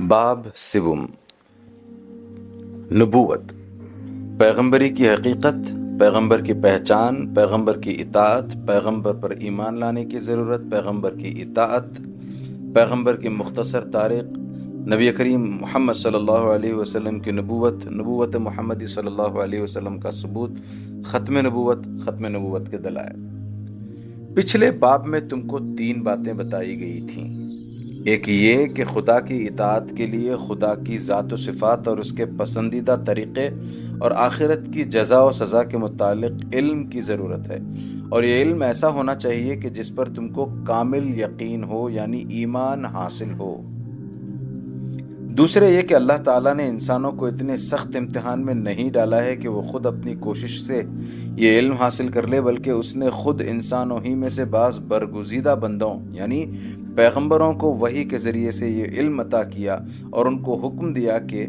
باب سوم۔ نبوت۔ پیغمبری کی حقیقت، پیغمبر کی پہچان، پیغمبر کی اطاعت، پیغمبر پر ایمان لانے کی ضرورت، پیغمبر کی اطاعت، پیغمبر کی مختصر تاریخ۔ نبی کریم محمد صلی اللہ علیہ وسلم کی نبوت نبوت محمدی صلی اللہ علیہ وسلم کا ثبوت، ختم نبوت ختم نبوت کے دلائل۔ پچھلے باب میں تم کو تین باتیں بتائی گئی تھیں۔ ایک یہ کہ خدا کی اطاعت کے لیے خدا کی ذات و صفات اور اس کے پسندیدہ طریقے اور آخرت کی جزا و سزا کے متعلق علم کی ضرورت ہے۔ اور یہ علم ایسا ہونا چاہیے کہ جس پر تم کو کامل یقین ہو یعنی ایمان حاصل ہو۔ دوسرے یہ کہ اللہ تعالیٰ نے انسانوں کو اتنے سخت امتحان میں نہیں ڈالا ہے کہ وہ خود اپنی کوشش سے یہ علم حاصل کر لے، بلکہ اس نے خود انسانوں ہی میں سے بعض برگزیدہ بندوں یعنی پیغمبروں کو وہی کے ذریعے سے یہ علم عطا کیا اور ان کو حکم دیا کہ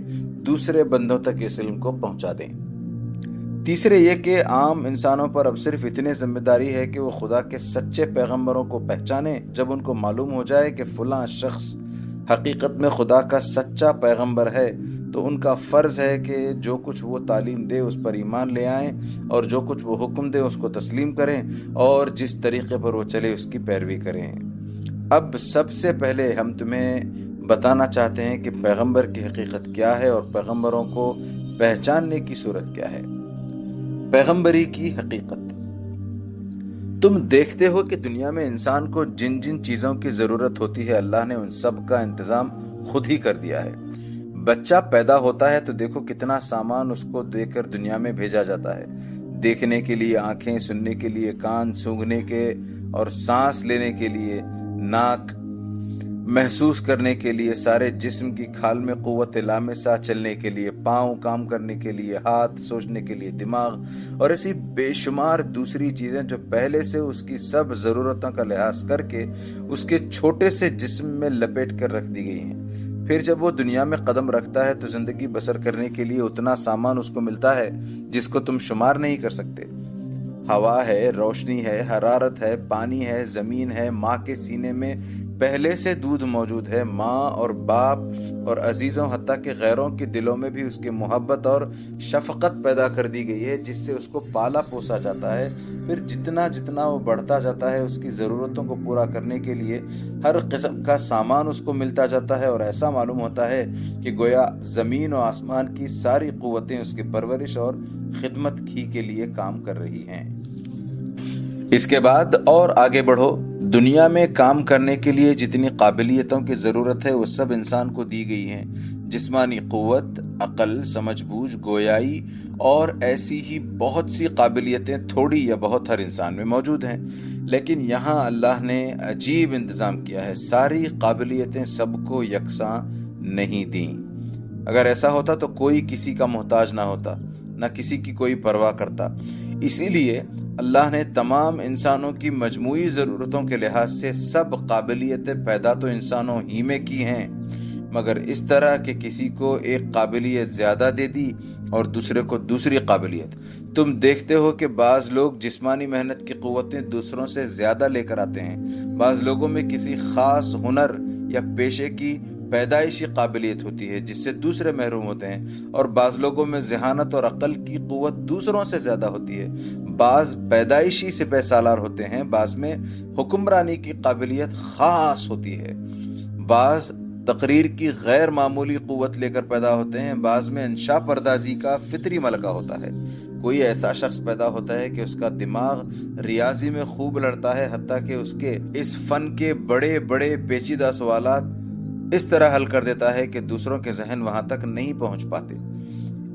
دوسرے بندوں تک اس علم کو پہنچا دیں۔ تیسرے یہ کہ عام انسانوں پر اب صرف اتنی ذمہ داری ہے کہ وہ خدا کے سچے پیغمبروں کو پہچانے، جب ان کو معلوم ہو جائے کہ فلاں شخص حقیقت میں خدا کا سچا پیغمبر ہے، تو ان کا فرض ہے کہ جو کچھ وہ تعلیم دے اس پر ایمان لے آئیں اور جو کچھ وہ حکم دے اس کو تسلیم کریں اور جس طریقے پر وہ چلے اس کی پیروی کریں۔ اب سب سے پہلے ہم تمہیں بتانا چاہتے ہیں کہ پیغمبر کی حقیقت کیا ہے اور پیغمبروں کو پہچاننے کی صورت کیا ہے۔ پیغمبری کی حقیقت۔ تم دیکھتے ہو کہ دنیا میں انسان کو جن جن چیزوں کی ضرورت ہوتی ہے، اللہ نے ان سب کا انتظام خود ہی کر دیا ہے۔ بچہ پیدا ہوتا ہے تو دیکھو کتنا سامان اس کو دے کر دنیا میں بھیجا جاتا ہے۔ دیکھنے کے لیے آنکھیں، سننے کے لیے کان سونگنے کے اور سانس لینے کے لیے ناک محسوس کرنے کے لیے سارے جسم کی کھال میں قوت لامسا چلنے کے لیے، پاؤں کام کرنے کے لیے، ہاتھ سوچنے کے لیے، دماغ اور ایسی بے شمار دوسری چیزیں جو پہلے سے اس کی سب ضرورتوں کا لحاظ کر کے اس کے چھوٹے سے جسم میں لپیٹ کر رکھ دی گئی ہیں۔ پھر جب وہ دنیا میں قدم رکھتا ہے تو زندگی بسر کرنے کے لیے اتنا سامان اس کو ملتا ہے جس کو تم شمار نہیں کر سکتے۔ ہوا ہے، روشنی ہے، حرارت ہے، پانی ہے، زمین ہے، ماں کے سینے میں پہلے سے دودھ موجود ہے، ماں اور باپ اور عزیزوں، حتیٰ کہ غیروں کے دلوں میں بھی اس کی محبت اور شفقت پیدا کر دی گئی ہے، جس سے اس کو پالا پوسا جاتا ہے۔ پھر جتنا جتنا وہ بڑھتا جاتا ہے، اس کی ضرورتوں کو پورا کرنے کے لیے ہر قسم کا سامان اس کو ملتا جاتا ہے۔ اور ایسا معلوم ہوتا ہے کہ گویا زمین و آسمان کی ساری قوتیں اس کی پرورش اور خدمت ہی کے لیے کام کر رہی ہیں۔ اس کے بعد اور آگے بڑھو۔ دنیا میں کام کرنے کے لیے جتنی قابلیتوں کی ضرورت ہے، وہ سب انسان کو دی گئی ہیں۔ جسمانی قوت، عقل، سمجھ بوجھ، گویائی اور ایسی ہی بہت سی قابلیتیں تھوڑی یا بہت ہر انسان میں موجود ہیں۔ لیکن یہاں اللہ نے عجیب انتظام کیا ہے۔ ساری قابلیتیں سب کو یکساں نہیں دیں۔ اگر ایسا ہوتا تو کوئی کسی کا محتاج نہ ہوتا، نہ کسی کی کوئی پرواہ کرتا۔ اسی لیے اللہ نے تمام انسانوں کی مجموعی ضرورتوں کے لحاظ سے سب قابلیتیں پیدا تو انسانوں ہی میں کی ہیں، مگر اس طرح کہ کسی کو ایک قابلیت زیادہ دے دی اور دوسرے کو دوسری قابلیت۔ تم دیکھتے ہو کہ بعض لوگ جسمانی محنت کی قوتیں دوسروں سے زیادہ لے کر آتے ہیں۔ بعض لوگوں میں کسی خاص ہنر یا پیشے کی پیدائشی قابلیت ہوتی ہے جس سے دوسرے محروم ہوتے ہیں، اور بعض لوگوں میں ذہانت اور عقل کی قوت دوسروں سے زیادہ ہوتی ہے۔ بعض پیدائشی سے سالار ہوتے ہیں، بعض میں حکمرانی کی قابلیت خاص ہوتی ہے۔ بعض تقریر کی غیر معمولی قوت لے کر پیدا ہوتے ہیں، بعض میں انشا پردازی کا فطری ملکہ ہوتا ہے۔ کوئی ایسا شخص پیدا ہوتا ہے کہ اس کا دماغ ریاضی میں خوب لڑتا ہے، حتیٰ کہ اس کے اس فن کے بڑے بڑے پیچیدہ سوالات اس طرح حل کر دیتا ہے کہ دوسروں کے ذہن وہاں تک نہیں پہنچ پاتے۔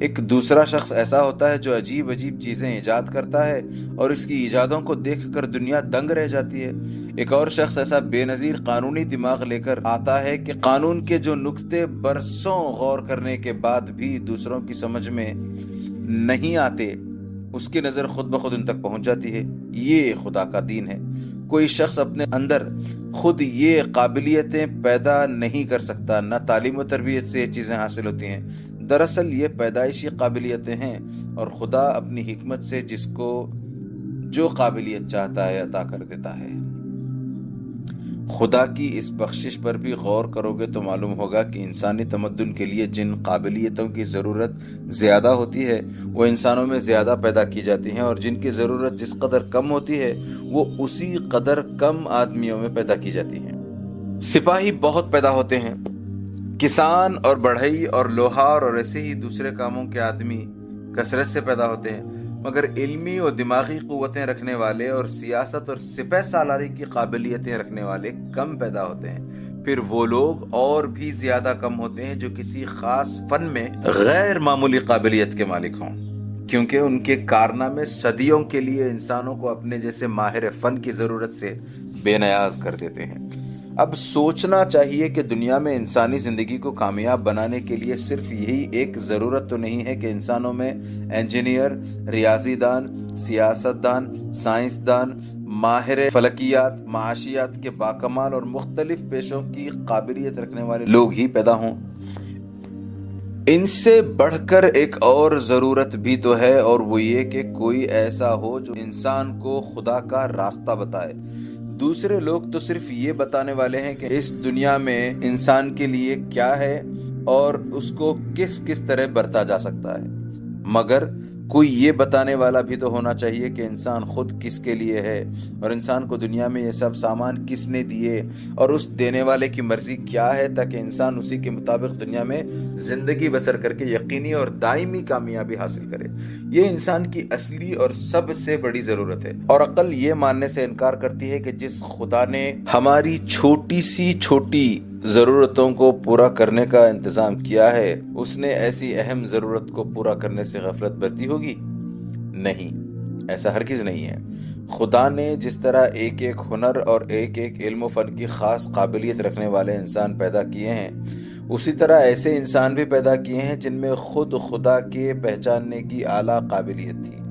ایک دوسرا شخص ایسا ہوتا ہے جو عجیب عجیب چیزیں ایجاد کرتا ہے اور اس کی ایجادوں کو دیکھ کر دنیا دنگ رہ جاتی ہے۔ ایک اور شخص ایسا بے نظیر قانونی دماغ لے کر آتا ہے کہ قانون کے جو نقطے برسوں غور کرنے کے بعد بھی دوسروں کی سمجھ میں نہیں آتے، اس کی نظر خود بخود ان تک پہنچ جاتی ہے۔ یہ خدا کا دین ہے۔ کوئی شخص اپنے اندر خود یہ قابلیتیں پیدا نہیں کر سکتا، نہ تعلیم و تربیت سے یہ چیزیں حاصل ہوتی ہیں۔ دراصل یہ پیدائشی قابلیتیں ہیں اور خدا اپنی حکمت سے جس کو جو قابلیت چاہتا ہے عطا کر دیتا ہے۔ خدا کی اس بخشش پر بھی غور کرو گے تو معلوم ہوگا کہ انسانی تمدن کے لیے جن قابلیتوں کی ضرورت زیادہ ہوتی ہے، وہ انسانوں میں زیادہ پیدا کی جاتی ہیں اور جن کی ضرورت جس قدر کم ہوتی ہے، وہ اسی قدر کم آدمیوں میں پیدا کی جاتی ہیں۔ سپاہی بہت پیدا ہوتے ہیں۔ کسان اور بڑھئی اور لوہار اور ایسے ہی دوسرے کاموں کے آدمی کثرت سے پیدا ہوتے ہیں، مگر علمی اور دماغی قوتیں رکھنے والے اور سیاست اور سپہ سالاری کی قابلیتیں رکھنے والے کم پیدا ہوتے ہیں۔ پھر وہ لوگ اور بھی زیادہ کم ہوتے ہیں جو کسی خاص فن میں غیر معمولی قابلیت کے مالک ہوں، کیونکہ ان کے کارنامے صدیوں کے لیے انسانوں کو اپنے جیسے ماہر فن کی ضرورت سے بے نیاز کر دیتے ہیں۔ اب سوچنا چاہیے کہ دنیا میں انسانی زندگی کو کامیاب بنانے کے لیے صرف یہی ایک ضرورت تو نہیں ہے کہ انسانوں میں انجینئر ریاضی دان سیاست دان سائنس دان ماہر فلکیات، معاشیات کے باکمال اور مختلف پیشوں کی قابلیت رکھنے والے لوگ ہی پیدا ہوں۔ ان سے بڑھ کر ایک اور ضرورت بھی تو ہے اور وہ یہ کہ کوئی ایسا ہو جو انسان کو خدا کا راستہ بتائے۔ دوسرے لوگ تو صرف یہ بتانے والے ہیں کہ اس دنیا میں انسان کے لیے کیا ہے اور اس کو کس کس طرح برتا جا سکتا ہے۔ مگر کوئی یہ بتانے والا بھی تو ہونا چاہیے کہ انسان خود کس کے لیے ہے اور انسان کو دنیا میں یہ سب سامان کس نے دیے اور اس دینے والے کی مرضی کیا ہے تاکہ انسان اسی کے مطابق دنیا میں زندگی بسر کر کے یقینی اور دائمی کامیابی حاصل کرے۔ یہ انسان کی اصلی اور سب سے بڑی ضرورت ہے۔ اور عقل یہ ماننے سے انکار کرتی ہے کہ جس خدا نے ہماری چھوٹی سی چھوٹی ضرورتوں کو پورا کرنے کا انتظام کیا ہے، اس نے ایسی اہم ضرورت کو پورا کرنے سے غفلت برتی ہوگی؟ نہیں، ایسا ہرگز نہیں ہے۔ خدا نے جس طرح ایک ایک ہنر اور ایک ایک علم و فن کی خاص قابلیت رکھنے والے انسان پیدا کیے ہیں، اسی طرح ایسے انسان بھی پیدا کیے ہیں جن میں خود خدا کے پہچاننے کی اعلیٰ قابلیت تھی۔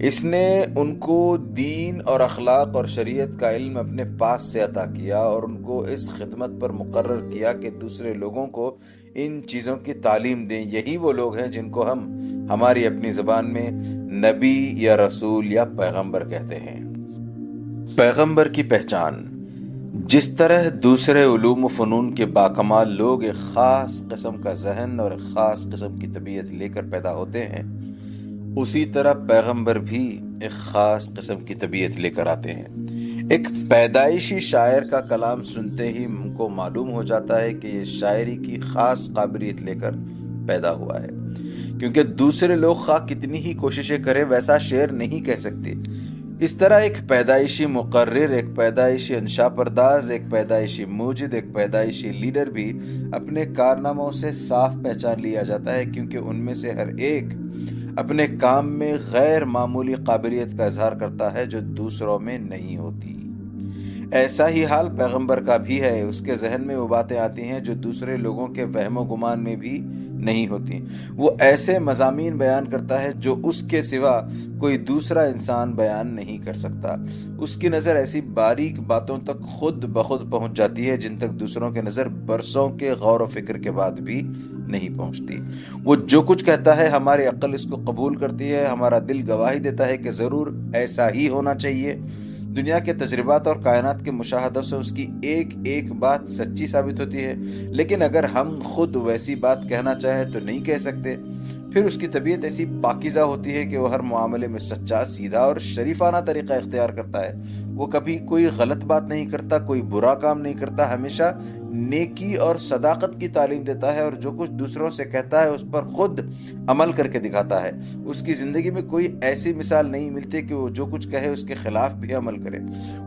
اس نے ان کو دین اور اخلاق اور شریعت کا علم اپنے پاس سے عطا کیا اور ان کو اس خدمت پر مقرر کیا کہ دوسرے لوگوں کو ان چیزوں کی تعلیم دیں۔ یہی وہ لوگ ہیں جن کو ہم ہماری اپنی زبان میں نبی یا رسول یا پیغمبر کہتے ہیں۔ پیغمبر کی پہچان۔ جس طرح دوسرے علوم و فنون کے باکمال لوگ ایک خاص قسم کا ذہن اور ایک خاص قسم کی طبیعت لے کر پیدا ہوتے ہیں اسی طرح پیغمبر بھی ایک خاص قسم کی طبیعت لے کر آتے ہیں۔ ایک پیدائشی شاعر کا کلام سنتے ہی ہم کو معلوم ہو جاتا ہے کہ یہ شاعری کی خاص قابلیت لے کر پیدا ہوا ہے۔ کیونکہ دوسرے لوگ خواہ کتنی ہی کوششیں کریں ویسا شعر نہیں کہہ سکتے۔ اس طرح ایک پیدائشی مقرر، ایک پیدائشی انشا پرداز، ایک پیدائشی موجد، ایک پیدائشی لیڈر بھی اپنے کارناموں سے صاف پہچان لیا جاتا ہے، کیونکہ ان میں سے ہر ایک اپنے کام میں غیر معمولی قابلیت کا اظہار کرتا ہے جو دوسروں میں نہیں ہوتی۔ ایسا ہی حال پیغمبر کا بھی ہے۔ اس کے ذہن میں وہ باتیں آتی ہیں جو دوسرے لوگوں کے وہم و گمان میں بھی نہیں ہوتی۔ وہ ایسے مضامین بیان کرتا ہے جو اس کے سوا کوئی دوسرا انسان بیان نہیں کر سکتا۔ اس کی نظر ایسی باریک باتوں تک خود بخود پہنچ جاتی ہے جن تک دوسروں کے نظر برسوں کے غور و فکر کے بعد بھی نہیں پہنچتی۔ وہ جو کچھ کہتا ہے ہماری عقل اس کو قبول کرتی ہے، ہمارا دل گواہی دیتا ہے کہ ضرور ایسا ہی ہونا چاہیے۔ دنیا کے تجربات اور کائنات کے مشاہدوں سے اس کی ایک ایک بات سچی ثابت ہوتی ہے۔ لیکن اگر ہم خود ویسی بات کہنا چاہیں تو نہیں کہہ سکتے۔ پھر اس کی طبیعت ایسی پاکیزہ ہوتی ہے کہ وہ ہر معاملے میں سچا، سیدھا اور شریفانہ طریقہ اختیار کرتا ہے۔ وہ کبھی کوئی غلط بات نہیں کرتا، کوئی برا کام نہیں کرتا، ہمیشہ نیکی اور صداقت کی تعلیم دیتا ہے اور جو کچھ دوسروں سے کہتا ہے اس پر خود عمل کر کے دکھاتا ہے۔ اس کی زندگی میں کوئی ایسی مثال نہیں ملتی کہ وہ جو کچھ کہے اس کے خلاف بھی عمل کرے۔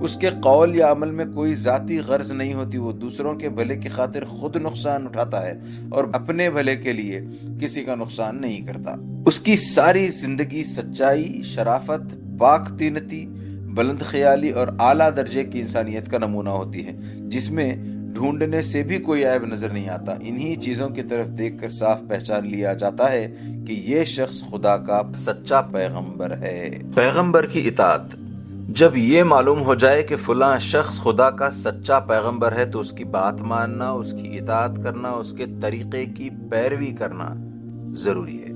اس کے قول یا عمل میں کوئی ذاتی غرض نہیں ہوتی، وہ دوسروں کے بھلے کی خاطر خود نقصان اٹھاتا ہے اور اپنے بھلے کے لیے کسی کا نقصان نہیں۔ نہیں کرتا۔ اس کی ساری زندگی سچائی، شرافت، پاک تینتی، بلند خیالی اور اعلیٰ درجے کی انسانیت کا نمونہ ہوتی ہے، جس میں ڈھونڈنے سے بھی کوئی عیب نظر نہیں آتا۔ انہی چیزوں کی طرف دیکھ کر صاف پہچان لیا جاتا ہے کہ یہ شخص خدا کا سچا پیغمبر ہے۔ پیغمبر کی اطاعت۔ جب یہ معلوم ہو جائے کہ فلاں شخص خدا کا سچا پیغمبر ہے تو اس کی بات ماننا، اس کی اطاعت کرنا، اس کے طریقے کی پیروی کرنا ضروری ہے۔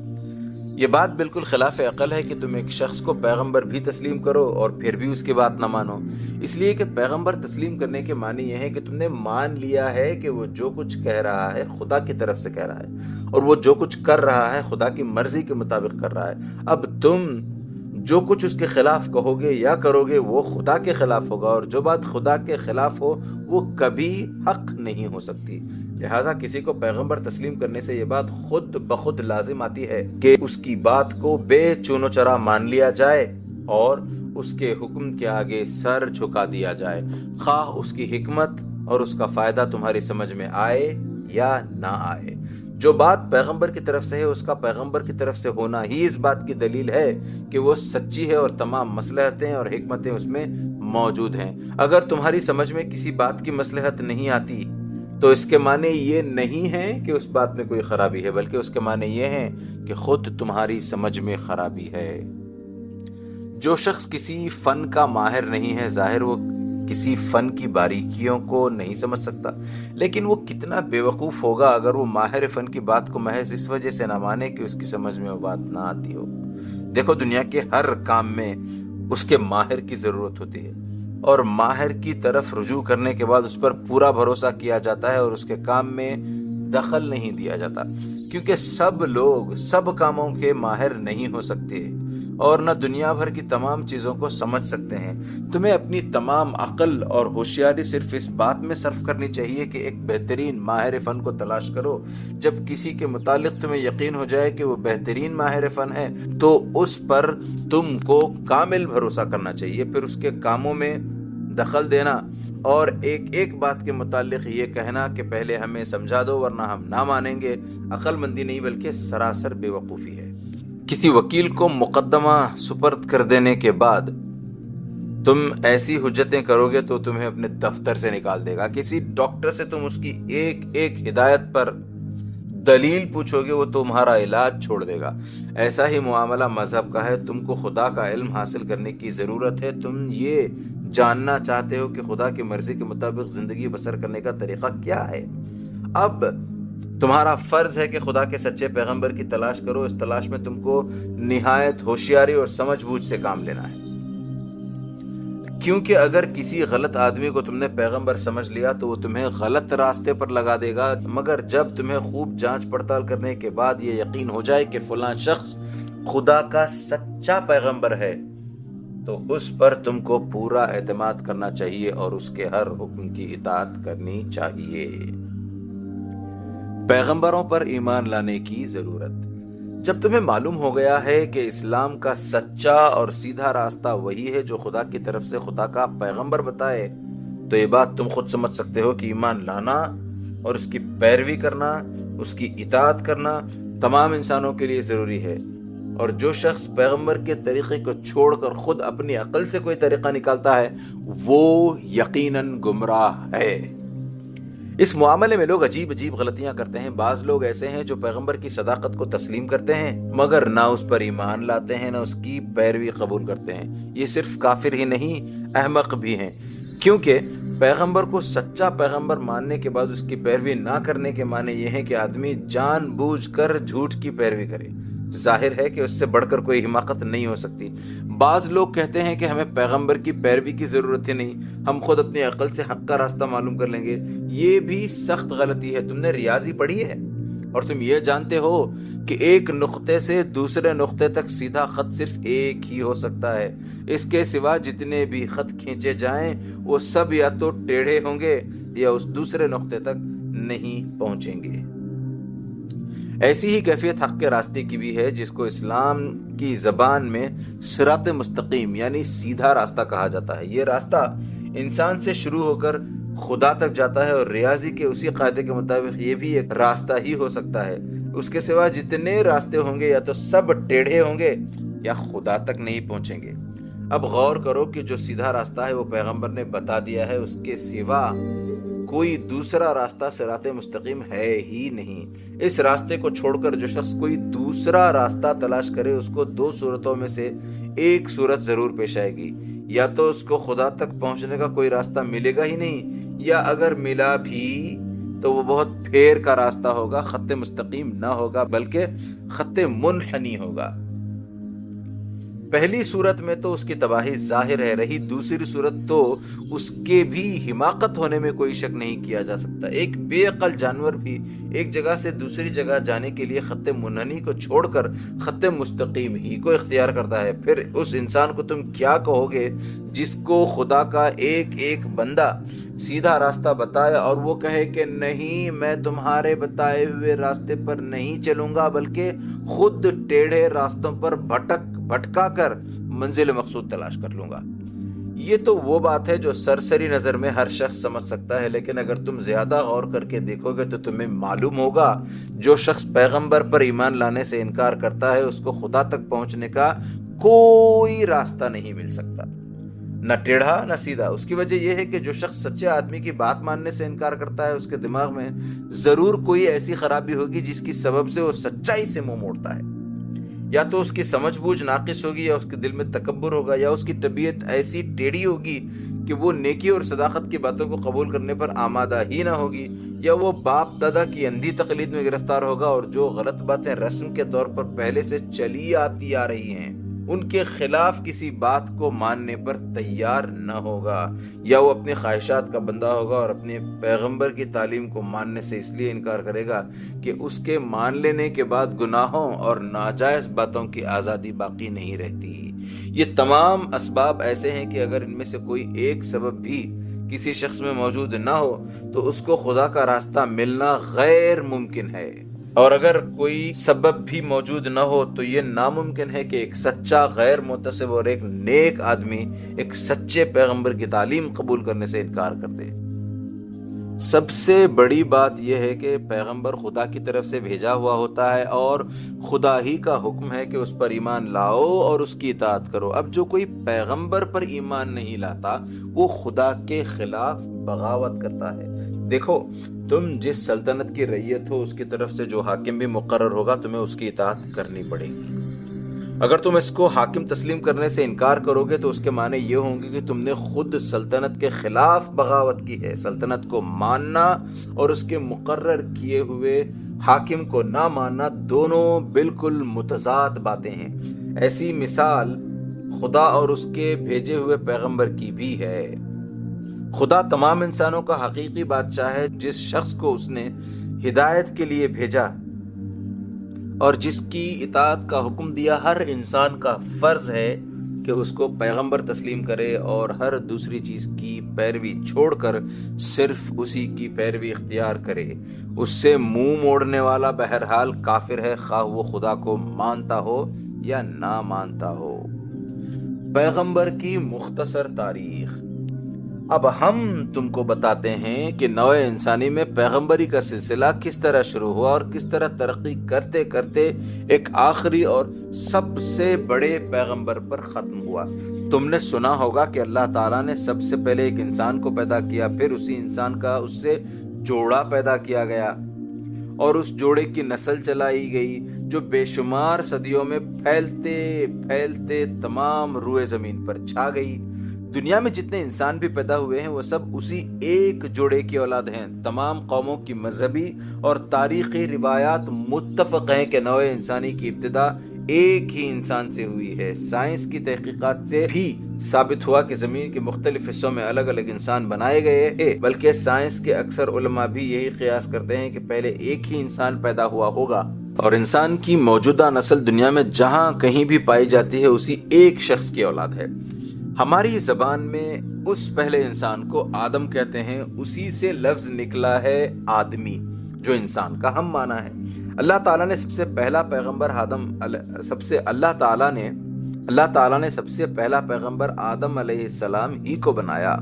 یہ بات بالکل خلاف عقل ہے کہ تم ایک شخص کو پیغمبر بھی تسلیم کرو اور پھر بھی اس کی بات نہ مانو۔ اس لیے کہ پیغمبر تسلیم کرنے کے معنی یہ ہے کہ تم نے مان لیا ہے کہ وہ جو کچھ کہہ رہا ہے خدا کی طرف سے کہہ رہا ہے اور وہ جو کچھ کر رہا ہے خدا کی مرضی کے مطابق کر رہا ہے۔ اب تم جو کچھ اس کے خلاف کہو گے یا کرو گے وہ خدا کے خلاف ہوگا، اور جو بات خدا کے خلاف ہو، وہ کبھی حق نہیں ہو سکتی۔ لہٰذا کسی کو پیغمبر تسلیم کرنے سے یہ بات خود بخود لازم آتی ہے کہ اس کی بات کو بے چون و چرا مان لیا جائے اور اس کے حکم کے آگے سر جھکا دیا جائے۔ خواہ اس کی حکمت اور اس کا فائدہ تمہاری سمجھ میں آئے یا نہ آئے۔ جو بات پیغمبر کی طرف سے ہے، اس کا پیغمبر کی طرف سے ہونا ہی اس بات کی دلیل ہے کہ وہ سچی ہے اور تمام مسلحتیں اور حکمتیں اس میں موجود ہیں۔ اگر تمہاری سمجھ میں کسی بات کی مسلحت نہیں آتی، تو اس کے معنی یہ نہیں ہے کہ اس بات میں کوئی خرابی ہے، بلکہ اس کے معنی یہ ہے کہ خود تمہاری سمجھ میں خرابی ہے۔ جو شخص کسی فن کا ماہر نہیں ہے، ظاہر وہ کسی فن کی باریکیوں کو نہیں سمجھ سکتا۔ لیکن وہ کتنا بے وقوف ہوگا اگر وہ ماہر فن کی بات کو محض اس وجہ سے نہ مانے کہ اس کی سمجھ میں وہ بات نہ آتی ہو۔ دیکھو دنیا کے ہر کام میں اس کے ماہر کی ضرورت ہوتی ہے۔ اور ماہر کی طرف رجوع کرنے کے بعد اس پر پورا بھروسہ کیا جاتا ہے اور اس کے کام میں دخل نہیں دیا جاتا۔ کیونکہ سب لوگ، سب کاموں کے ماہر نہیں ہو سکتے۔ اور نہ دنیا بھر کی تمام چیزوں کو سمجھ سکتے ہیں۔ تمہیں اپنی تمام عقل اور ہوشیاری صرف اس بات میں صرف کرنی چاہیے کہ ایک بہترین ماہر فن کو تلاش کرو۔ جب کسی کے متعلق تمہیں یقین ہو جائے کہ وہ بہترین ماہر فن ہے، تو اس پر تم کو کامل بھروسہ کرنا چاہیے۔ پھر اس کے کاموں میں دخل دینا۔ اور ایک ایک بات کے متعلق یہ کہنا کہ پہلے ہمیں سمجھا دو، ورنہ ہم نہ مانیں گے۔ عقل مندی نہیں، بلکہ سراسر بے وقوفی ہے۔ کسی وکیل کو مقدمہ سپرد کر دینے کے بعد تم ایسی حجتیں کرو گے تو تمہیں اپنے دفتر سے نکال دے گا۔ کسی ڈاکٹر سے تم اس کی ایک ایک ہدایت پر دلیل پوچھو گے، وہ تمہارا علاج چھوڑ دے گا۔ ایسا ہی معاملہ مذہب کا ہے۔ تم کو خدا کا علم حاصل کرنے کی ضرورت ہے۔ تم یہ جاننا چاہتے ہو کہ خدا کی مرضی کے مطابق زندگی بسر کرنے کا طریقہ کیا ہے۔ اب تمہارا فرض ہے کہ خدا کے سچے پیغمبر کی تلاش کرو، اس تلاش میں تم کو نہایت ہوشیاری اور سمجھ بوجھ سے کام لینا ہے۔ کیونکہ اگر کسی غلط آدمی کو تم نے پیغمبر سمجھ لیا تو وہ تمہیں غلط راستے پر لگا دے گا، مگر جب تمہیں خوب جانچ پڑتال کرنے کے بعد یہ یقین ہو جائے کہ فلاں شخص خدا کا سچا پیغمبر ہے، تو اس پر تم کو پورا اعتماد کرنا چاہیے اور اس کے ہر حکم کی اطاعت کرنی چاہیے۔ پیغمبروں پر ایمان لانے کی ضرورت۔ جب تمہیں معلوم ہو گیا ہے کہ اسلام کا سچا اور سیدھا راستہ وہی ہے جو خدا کی طرف سے خدا کا پیغمبر بتائے، تو یہ بات تم خود سمجھ سکتے ہو کہ ایمان لانا اور اس کی پیروی کرنا، اس کی اطاعت کرنا تمام انسانوں کے لیے ضروری ہے۔ اور جو شخص پیغمبر کے طریقے کو چھوڑ کر خود اپنی عقل سے کوئی طریقہ نکالتا ہے، وہ یقیناً گمراہ ہے۔ اس معاملے میں لوگ عجیب عجیب غلطیاں کرتے ہیں۔ بعض لوگ ایسے ہیں جو پیغمبر کی صداقت کو تسلیم کرتے ہیں، مگر نہ اس پر ایمان لاتے ہیں، نہ اس کی پیروی قبول کرتے ہیں۔ یہ صرف کافر ہی نہیں، احمق بھی ہیں۔ کیونکہ پیغمبر کو سچا پیغمبر ماننے کے بعد اس کی پیروی نہ کرنے کے معنی یہ ہے کہ آدمی جان بوجھ کر جھوٹ کی پیروی کرے۔ ظاہر ہے کہ اس سے بڑھ کر کوئی حماقت نہیں ہو سکتی۔ بعض لوگ کہتے ہیں کہ ہمیں پیغمبر کی پیروی کی ضرورت ہی نہیں، ہم خود اپنی عقل سے حق کا راستہ معلوم کر لیں گے۔ یہ بھی سخت غلطی ہے، تم نے ریاضی پڑھی ہے۔ اور تم یہ جانتے ہو کہ ایک نقطے سے دوسرے نقطے تک سیدھا خط صرف ایک ہی ہو سکتا ہے۔ اس کے سوا جتنے بھی خط کھینچے جائیں، وہ سب یا تو ٹیڑھے ہوں گے یا اس دوسرے نقطے تک نہیں پہنچیں گے۔ ایسی ہی کیفیت حق کے راستے کی بھی ہے جس کو اسلام کی زبان میں سرات مستقیم یعنی سیدھا راستہ کہا جاتا ہے۔ یہ راستہ انسان سے شروع ہو کر خدا تک جاتا ہے اور ریاضی کے اسی قاعدے کے مطابق یہ بھی ایک راستہ ہی ہو سکتا ہے۔ اس کے سوا جتنے راستے ہوں گے یا تو سب ٹیڑھے ہوں گے یا خدا تک نہیں پہنچیں گے۔ اب غور کرو کہ جو سیدھا راستہ ہے وہ پیغمبر نے بتا دیا ہے، اس کے سوا کوئی دوسرا راستہ سرات مستقیم ہے ہی نہیں۔ اس راستے کو چھوڑ کر جو شخص کوئی دوسرا راستہ تلاش کرے، اس کو دو صورتوں میں سے ایک صورت ضرور پیش آئے گی۔ یا تو اس کو خدا تک پہنچنے کا کوئی راستہ ملے گا ہی نہیں، یا اگر ملا بھی تو وہ بہت پھیر کا راستہ ہوگا، خط مستقیم نہ ہوگا، بلکہ خط منحنی ہوگا۔ پہلی صورت میں تو اس کی تباہی ظاہر ہے، رہی دوسری صورت تو اس کے بھی حماقت ہونے میں کوئی شک نہیں کیا جا سکتا۔ ایک بے عقل جانور بھی ایک جگہ سے دوسری جگہ جانے کے لیے خط منحنی کو چھوڑ کر خط مستقیم ہی کو اختیار کرتا ہے۔ پھر اس انسان کو تم کیا کہو گے جس کو خدا کا ایک ایک بندہ سیدھا راستہ بتایا اور وہ کہے کہ نہیں، میں تمہارے بتائے ہوئے راستے پر نہیں چلوں گا، بلکہ خود ٹیڑھے راستوں پر بھٹک بھٹکا کر منزل مقصود تلاش کر لوں گا۔ یہ تو وہ بات ہے جو سرسری نظر میں ہر شخص سمجھ سکتا ہے، لیکن اگر تم زیادہ غور کر کے دیکھو گے تو تمہیں معلوم ہوگا جو شخص پیغمبر پر ایمان لانے سے انکار کرتا ہے، اس کو خدا تک پہنچنے کا کوئی راستہ نہیں مل سکتا۔ نہ ٹیڑھا، نہ سیدھا۔ اس کی وجہ یہ ہے کہ جو شخص سچے آدمی کی بات ماننے سے انکار کرتا ہے، اس کے دماغ میں ضرور کوئی ایسی خرابی ہوگی جس کی سبب سے وہ سچائی سے منہ موڑتا ہے۔ یا تو اس کی سمجھ بوجھ ناقص ہوگی، یا اس کے دل میں تکبر ہوگا، یا اس کی طبیعت ایسی ٹیڑھی ہوگی کہ وہ نیکی اور صداقت کی باتوں کو قبول کرنے پر آمادہ ہی نہ ہوگی، یا وہ باپ دادا کی اندھی تقلید میں گرفتار ہوگا اور جو غلط باتیں رسم کے طور پر پہلے سے چلی آتی آ رہی ہیں۔ ان کے خلاف کسی بات کو ماننے پر تیار نہ ہوگا، یا وہ اپنی خواہشات کا بندہ ہوگا اور اپنے پیغمبر کی تعلیم کو ماننے سے اس لیے انکار کرے گا کہ اس کے مان لینے کے بعد گناہوں اور ناجائز باتوں کی آزادی باقی نہیں رہتی۔ یہ تمام اسباب ایسے ہیں کہ اگر ان میں سے کوئی ایک سبب بھی کسی شخص میں موجود نہ ہو، تو اس کو خدا کا راستہ ملنا غیر ممکن ہے۔ اور اگر کوئی سبب بھی موجود نہ ہو تو یہ ناممکن ہے کہ ایک سچا غیر متصب اور ایک نیک آدمی ایک سچے پیغمبر کی تعلیم قبول کرنے سے انکار کر دے۔ سب سے بڑی بات یہ ہے کہ پیغمبر خدا کی طرف سے بھیجا ہوا ہوتا ہے اور خدا ہی کا حکم ہے کہ اس پر ایمان لاؤ اور اس کی اطاعت کرو۔ اب جو کوئی پیغمبر پر ایمان نہیں لاتا، وہ خدا کے خلاف بغاوت کرتا ہے۔ دیکھو، تم جس سلطنت کی ریت ہو، اس کی طرف سے جو حاکم بھی مقرر ہوگا، تمہیں اس کی اطاعت کرنی پڑے گی۔ اگر تم اس کو حاکم تسلیم کرنے سے انکار کرو گے، تو اس کے معنی یہ ہوں گے کہ تم نے خود سلطنت کے خلاف بغاوت کی ہے۔ سلطنت کو ماننا اور اس کے مقرر کیے ہوئے حاکم کو نہ ماننا دونوں بالکل متضاد باتیں ہیں۔ ایسی مثال خدا اور اس کے بھیجے ہوئے پیغمبر کی بھی ہے۔ خدا تمام انسانوں کا حقیقی بادشاہ ہے، جس شخص کو اس نے ہدایت کے لیے بھیجا اور جس کی اطاعت کا حکم دیا، ہر انسان کا فرض ہے کہ اس کو پیغمبر تسلیم کرے اور ہر دوسری چیز کی پیروی چھوڑ کر صرف اسی کی پیروی اختیار کرے۔ اس سے منہ موڑنے والا بہرحال کافر ہے، خواہ وہ خدا کو مانتا ہو یا نہ مانتا ہو۔ پیغمبر کی مختصر تاریخ۔ اب ہم تم کو بتاتے ہیں کہ نو انسانی میں پیغمبری کا سلسلہ کس طرح شروع ہوا اور کس طرح ترقی کرتے کرتے ایک آخری اور سب سے بڑے پیغمبر پر ختم ہوا۔ تم نے سنا ہوگا کہ اللہ تعالیٰ نے سب سے پہلے ایک انسان کو پیدا کیا، پھر اسی انسان کا اس سے جوڑا پیدا کیا گیا اور اس جوڑے کی نسل چلائی گئی، جو بے شمار صدیوں میں پھیلتے پھیلتے تمام روئے زمین پر چھا گئی۔ دنیا میں جتنے انسان بھی پیدا ہوئے ہیں، وہ سب اسی ایک جوڑے کی اولاد ہیں۔ تمام قوموں کی مذہبی اور تاریخی روایات متفق ہیں کہ نوع انسانی کی ابتدا ایک ہی انسان سے ہوئی ہے۔ سائنس کی تحقیقات سے بھی ثابت ہوا کہ زمین کے مختلف حصوں میں الگ الگ انسان بنائے گئے ہیں۔ بلکہ سائنس کے اکثر علماء بھی یہی قیاس کرتے ہیں کہ پہلے ایک ہی انسان پیدا ہوا ہوگا۔ اور انسان کی موجودہ نسل دنیا میں جہاں کہیں بھی پائی جاتی ہے، اسی ایک شخص کی اولاد ہے۔ ہماری زبان میں اس پہلے انسان کو آدم کہتے ہیں، اسی سے لفظ نکلا ہے آدمی، جو انسان کا ہم مانا ہے۔ اللہ تعالیٰ نے سب سے پہلا پیغمبر آدم سب سے اللہ تعالیٰ نے، اللہ تعالیٰ نے سب سے پہلا پیغمبر آدم علیہ السلام ہی کو بنایا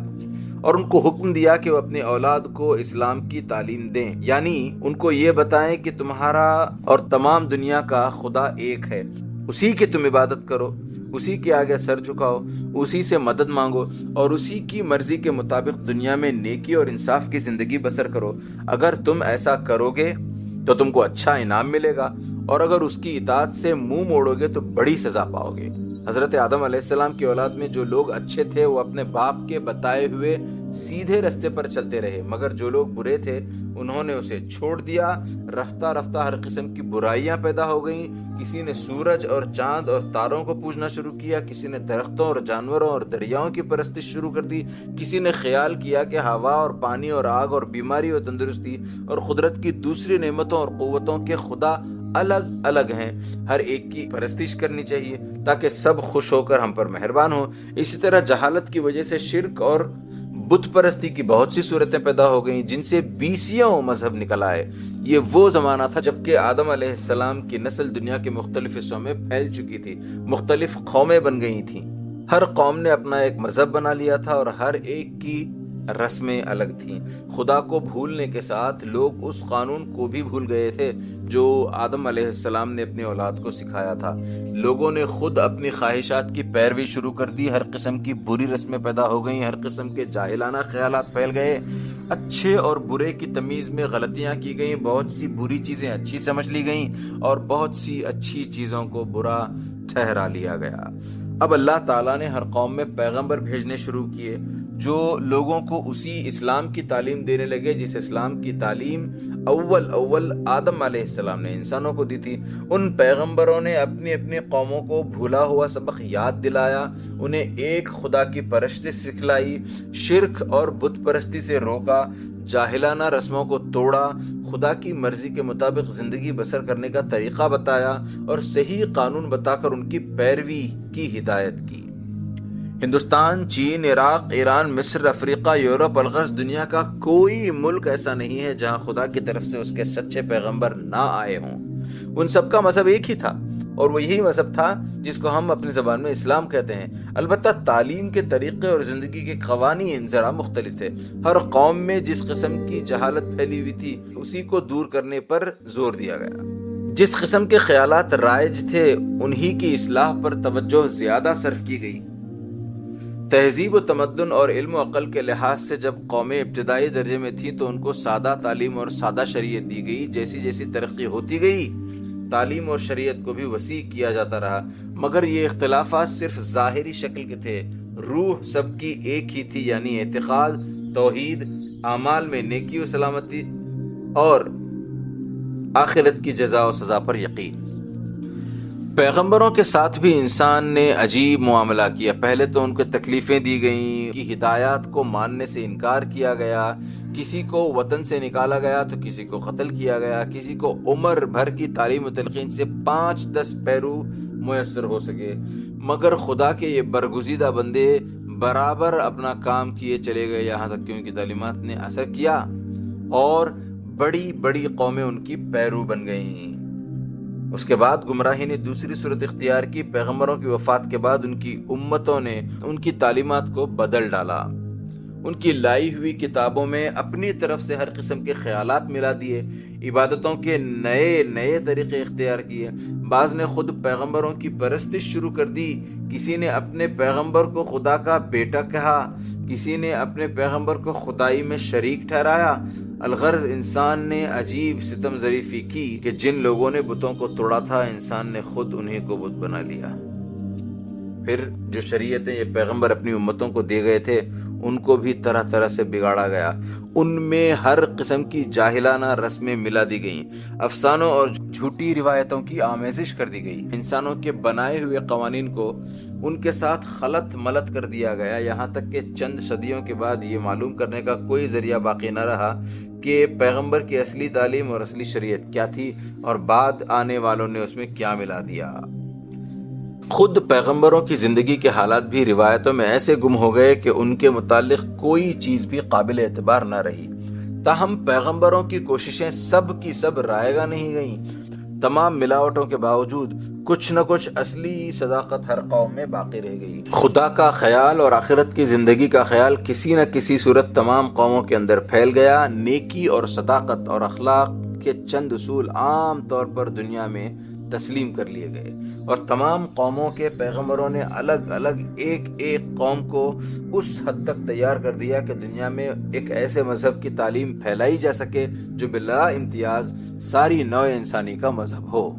اور ان کو حکم دیا کہ وہ اپنی اولاد کو اسلام کی تعلیم دیں۔ یعنی ان کو یہ بتائیں کہ تمہارا اور تمام دنیا کا خدا ایک ہے، اسی کی تم عبادت کرو۔ اسی کے آگے سر جھکاؤ، اسی سے مدد مانگو اور اسی کی مرضی کے مطابق دنیا میں نیکی اور انصاف کی زندگی بسر کرو۔ اگر تم ایسا کرو گے تو تم کو اچھا انعام ملے گا اور اگر اس کی اطاعت سے منہ موڑو گے تو بڑی سزا پاؤ گے۔ حضرت آدم علیہ السلام کی اولاد میں جو لوگ اچھے تھے، وہ اپنے باپ کے بتائے ہوئے سیدھے رستے پر چلتے رہے۔ مگر جو لوگ برے تھے، انہوں نے اسے چھوڑ دیا۔ رفتہ رفتہ ہر قسم کی برائیاں پیدا ہو گئیں۔ کسی نے سورج اور چاند اور تاروں کو پوجنا شروع کیا۔ کسی نے درختوں اور جانوروں اور دریاؤں کی پرستش شروع کر دی۔ کسی نے خیال کیا کہ ہوا اور پانی اور آگ اور بیماری اور تندرستی اور قدرت کی دوسری نعمتوں اور قوتوں کے خدا الگ الگ ہیں، ہر ایک کی پرستش کرنی چاہیے تاکہ سب خوش ہو کر ہم پر مہربان ہو اسی طرح جہالت کی وجہ سے شرک اور بت پرستی کی بہت سی صورتیں پیدا ہو گئیں، جن سے بیسیوں مذہب نکل آئے۔ یہ وہ زمانہ تھا جبکہ آدم علیہ السلام کی نسل دنیا کے مختلف حصوں میں پھیل چکی تھی، مختلف قومیں بن گئی تھیں۔ ہر قوم نے اپنا ایک مذہب بنا لیا تھا اور ہر ایک کی رسمیں الگ تھیں۔ خدا کو بھولنے کے ساتھ لوگ اس قانون کو بھی بھول گئے تھے جو آدم علیہ السلام نے اپنی اولاد کو سکھایا تھا۔ لوگوں نے خود اپنی خواہشات کی پیروی شروع کر دی۔ ہر قسم کی بری رسمیں پیدا ہو گئیں۔ ہر قسم کے جاہلانہ خیالات پھیل گئے۔ اچھے اور برے کی تمیز میں غلطیاں کی گئیں۔ بہت سی بری چیزیں اچھی سمجھ لی گئیں اور بہت سی اچھی چیزوں کو برا ٹھہرا لیا گیا۔ اب اللہ تعالیٰ نے ہر قوم میں پیغمبر بھیجنے شروع کیے۔ جو لوگوں کو اسی اسلام کی تعلیم دینے لگے، جس اسلام کی تعلیم اول اول آدم علیہ السلام نے انسانوں کو دی تھی۔ ان پیغمبروں نے اپنی اپنی قوموں کو بھولا ہوا سبق یاد دلایا۔ انہیں ایک خدا کی پرشت سکھلائی، شرک اور بت پرستی سے روکا، جاہلانہ رسموں کو توڑا، خدا کی مرضی کے مطابق زندگی بسر کرنے کا طریقہ بتایا اور صحیح قانون بتا کر ان کی پیروی کی ہدایت کی۔ ہندوستان، چین، عراق، ایران، مصر، افریقہ، یورپ الغرض دنیا کا کوئی ملک ایسا نہیں ہے جہاں خدا کی طرف سے اس کے سچے پیغمبر نہ آئے ہوں۔ ان سب کا مذہب ایک ہی تھا اور وہ یہی مذہب تھا جس کو ہم اپنی زبان میں اسلام کہتے ہیں۔ البتہ تعلیم کے طریقے اور زندگی کے قوانین ذرا مختلف تھے۔ ہر قوم میں جس قسم کی جہالت پھیلی ہوئی تھی، اسی کو دور کرنے پر زور دیا گیا۔ جس قسم کے خیالات رائج تھے، انہی کی اصلاح پر توجہ زیادہ صرف کی گئی۔ تہذیب و تمدن اور علم و عقل کے لحاظ سے جب قومیں ابتدائی درجے میں تھیں تو ان کو سادہ تعلیم اور سادہ شریعت دی گئی۔ جیسی جیسی ترقی ہوتی گئی، تعلیم اور شریعت کو بھی وسیع کیا جاتا رہا۔ مگر یہ اختلافات صرف ظاہری شکل کے تھے۔ روح سب کی ایک ہی تھی یعنی اعتقاد، توحید، اعمال میں نیکی و سلامتی اور آخرت کی جزا و سزا پر یقین۔ پیغمبروں کے ساتھ بھی انسان نے عجیب معاملہ کیا۔ پہلے تو ان کو تکلیفیں دی گئیں کی ہدایات کو ماننے سے انکار کیا گیا، کسی کو وطن سے نکالا گیا تو کسی کو قتل کیا گیا، کسی کو عمر بھر کی تعلیم و تلقین سے پانچ دس پیرو میسر ہو سکے۔ مگر خدا کے یہ برگزیدہ بندے برابر اپنا کام کیے چلے گئے، یہاں تک کہ ان کی تعلیمات نے اثر کیا اور بڑی بڑی قومیں ان کی پیرو بن گئیں۔ اس کے بعد گمراہی نے دوسری صورت اختیار کی، پیغمبروں کی وفات کے بعد ان کی امتوں نے ان کی تعلیمات کو بدل ڈالا۔ ان کی لائی ہوئی کتابوں میں اپنی طرف سے ہر قسم کے خیالات ملا دیے، عبادتوں کے نئے نئے طریقے اختیار کیے۔ بعض نے خود پیغمبروں کی پرستش شروع کر دی کسی نے اپنے پیغمبر کو خدا کا بیٹا کہا، کسی نے اپنے پیغمبر کو خدائی میں شریک ٹھہرایا۔ الغرض انسان نے عجیب ستم ظریفی کی کہ جن لوگوں نے بتوں کو توڑا تھا، انسان نے خود انہیں کو بت بنا لیا۔ پھر جو شریعتیں یہ پیغمبر اپنی امتوں کو دے گئے تھے ان کو بھی طرح طرح سے بگاڑا گیا۔ ان میں ہر قسم کی جاہلانہ رسمیں ملا دی گئیں۔ افسانوں اور جھوٹی روایتوں کی آمیزش کر دی گئی انسانوں کے بنائے ہوئے قوانین کو ان کے ساتھ خلط ملت کر دیا گیا۔ یہاں تک کہ چند صدیوں کے بعد یہ معلوم کرنے کا کوئی ذریعہ باقی نہ رہا کہ پیغمبر کی اصلی تعلیم اور اصلی شریعت کیا تھی اور بعد آنے والوں نے اس میں کیا ملا دیا۔ خود پیغمبروں کی زندگی کے حالات بھی روایتوں میں ایسے گم ہو گئے کہ ان کے متعلق کوئی چیز بھی قابل اعتبار نہ رہی۔ تاہم پیغمبروں کی کوششیں سب کی سب رائے گا نہیں گئیں۔ تمام ملاوٹوں کے باوجود کچھ نہ کچھ اصلی صداقت ہر قوم میں باقی رہ گئی۔ خدا کا خیال اور آخرت کی زندگی کا خیال کسی نہ کسی صورت تمام قوموں کے اندر پھیل گیا۔ نیکی اور صداقت اور اخلاق کے چند اصول عام طور پر دنیا میں تسلیم کر لیے گئے۔ اور تمام قوموں کے پیغمبروں نے الگ الگ ایک ایک قوم کو اس حد تک تیار کر دیا کہ دنیا میں ایک ایسے مذہب کی تعلیم پھیلائی جا سکے جو بلا امتیاز ساری نو انسانی کا مذہب ہو۔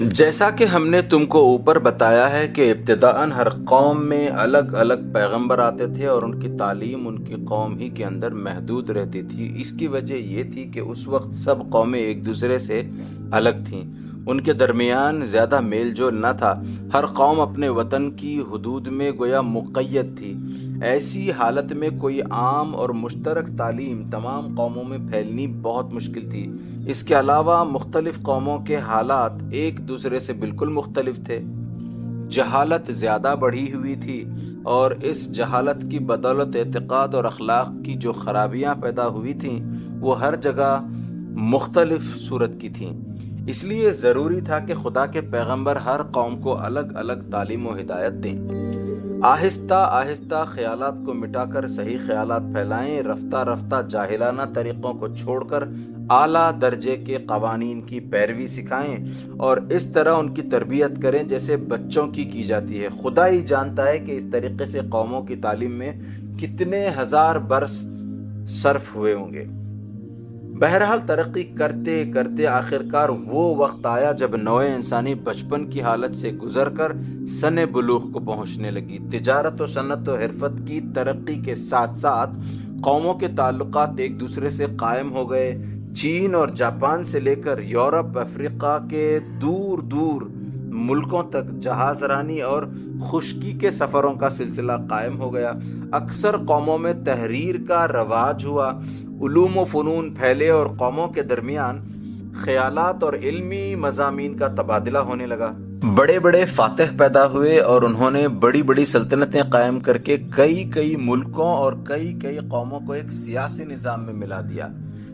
جیسا کہ ہم نے تم کو اوپر بتایا ہے کہ ابتدا ہر قوم میں الگ الگ پیغمبر آتے تھے اور ان کی تعلیم ان کی قوم ہی کے اندر محدود رہتی تھی۔ اس کی وجہ یہ تھی کہ اس وقت سب قومیں ایک دوسرے سے الگ تھیں۔ ان کے درمیان زیادہ میل جول نہ تھا۔ ہر قوم اپنے وطن کی حدود میں گویا مقید تھی۔ ایسی حالت میں کوئی عام اور مشترک تعلیم تمام قوموں میں پھیلنی بہت مشکل تھی۔ اس کے علاوہ مختلف قوموں کے حالات ایک دوسرے سے بالکل مختلف تھے۔ جہالت زیادہ بڑھی ہوئی تھی اور اس جہالت کی بدولت اعتقاد اور اخلاق کی جو خرابیاں پیدا ہوئی تھیں، وہ ہر جگہ مختلف صورت کی تھیں۔ اس لیے ضروری تھا کہ خدا کے پیغمبر ہر قوم کو الگ الگ تعلیم و ہدایت دیں۔ آہستہ آہستہ خیالات کو مٹا کر صحیح خیالات پھیلائیں، رفتہ رفتہ جاہلانہ طریقوں کو چھوڑ کر اعلیٰ درجے کے قوانین کی پیروی سکھائیں اور اس طرح ان کی تربیت کریں جیسے بچوں کی کی جاتی ہے۔ خدا ہی جانتا ہے کہ اس طریقے سے قوموں کی تعلیم میں کتنے ہزار برس صرف ہوئے ہوں گے۔ بہرحال ترقی کرتے کرتے آخرکار وہ وقت آیا جب نوئے انسانی بچپن کی حالت سے گزر کر سن بلوغ کو پہنچنے لگی۔ تجارت و صنعت و حرفت کی ترقی کے ساتھ ساتھ قوموں کے تعلقات ایک دوسرے سے قائم ہو گئے۔ چین اور جاپان سے لے کر یورپ، افریقہ کے دور دور ملکوں تک، جہاز رانی اور خشکی کے سفروں کا سلسلہ قائم ہو گیا۔ اکثر قوموں میں تحریر کا رواج ہوا۔ علوم و فنون پھیلے اور قوموں کے درمیان خیالات اور علمی مضامین کا تبادلہ ہونے لگا۔ بڑے بڑے فاتح پیدا ہوئے اور انہوں نے بڑی بڑی سلطنتیں قائم کر کے کئی کئی ملکوں اور کئی کئی قوموں کو ایک سیاسی نظام میں ملا دیا۔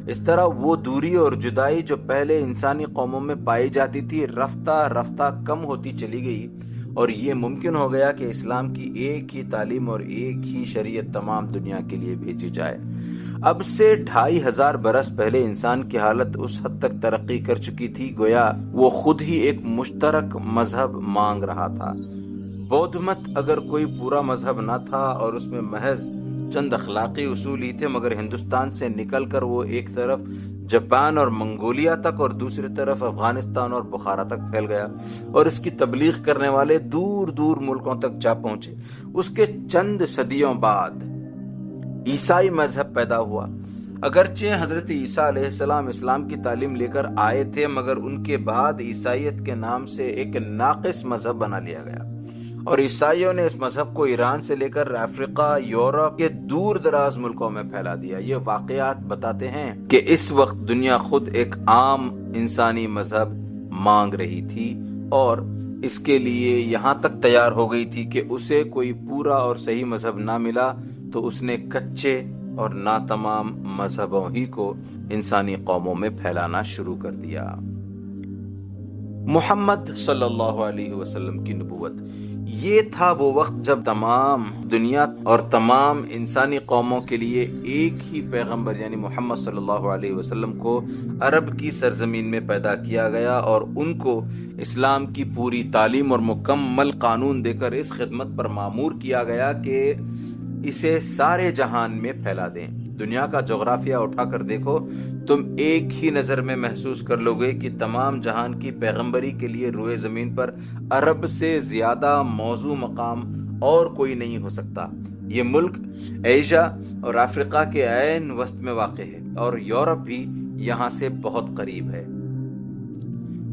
اس طرح وہ دوری اور جدائی جو پہلے انسانی قوموں میں پائی جاتی تھی، رفتہ رفتہ کم ہوتی چلی گئی اور یہ ممکن ہو گیا کہ اسلام کی ایک ہی تعلیم اور ایک ہی شریعت تمام دنیا کے لیے بھیجی جائے۔ اب سے ڈھائی ہزار برس پہلے انسان کی حالت اس حد تک ترقی کر چکی تھی، گویا وہ خود ہی ایک مشترک مذہب مانگ رہا تھا۔ بودھ مت اگر کوئی پورا مذہب نہ تھا اور اس میں محض چند اخلاقی اصول ہی تھے، مگر ہندوستان سے نکل کر وہ ایک طرف جاپان اور منگولیا تک اور دوسری طرف افغانستان اور بخارا تک پھیل گیا اور اس کی تبلیغ کرنے والے دور دور ملکوں تک جا پہنچے۔ اس کے چند صدیوں بعد عیسائی مذہب پیدا ہوا۔ اگرچہ حضرت عیسیٰ علیہ السلام اسلام کی تعلیم لے کر آئے تھے، مگر ان کے بعد عیسائیت کے نام سے ایک ناقص مذہب بنا لیا گیا۔ اور عیسائیوں نے اس مذہب کو ایران سے لے کر افریقہ، یورپ کے دور دراز ملکوں میں پھیلا دیا۔ یہ واقعات بتاتے ہیں کہ اس وقت دنیا خود ایک عام انسانی مذہب مانگ رہی تھی اور اس کے لیے یہاں تک تیار ہو گئی تھی کہ اسے کوئی پورا اور صحیح مذہب نہ ملا تو اس نے کچے اور نا تمام مذہبوں ہی کو انسانی قوموں میں پھیلانا شروع کر دیا۔ محمد صلی اللہ علیہ وسلم کی نبوت۔ یہ تھا وہ وقت جب تمام دنیا اور تمام انسانی قوموں کے لیے ایک ہی پیغمبر یعنی محمد صلی اللہ علیہ وسلم کو عرب کی سرزمین میں پیدا کیا گیا اور ان کو اسلام کی پوری تعلیم اور مکمل قانون دے کر اس خدمت پر معمور کیا گیا کہ اسے سارے جہان میں پھیلا دیں۔ دنیا کا جغرافیہ اٹھا کر دیکھو، تم ایک ہی نظر میں محسوس کر لو گے کہ تمام جہان کی پیغمبری کے لیے روئے زمین پر عرب سے زیادہ موضوع مقام اور کوئی نہیں ہو سکتا۔ یہ ملک ایشیا اور افریقہ کے عین وسط میں واقع ہے اور یورپ بھی یہاں سے بہت قریب ہے۔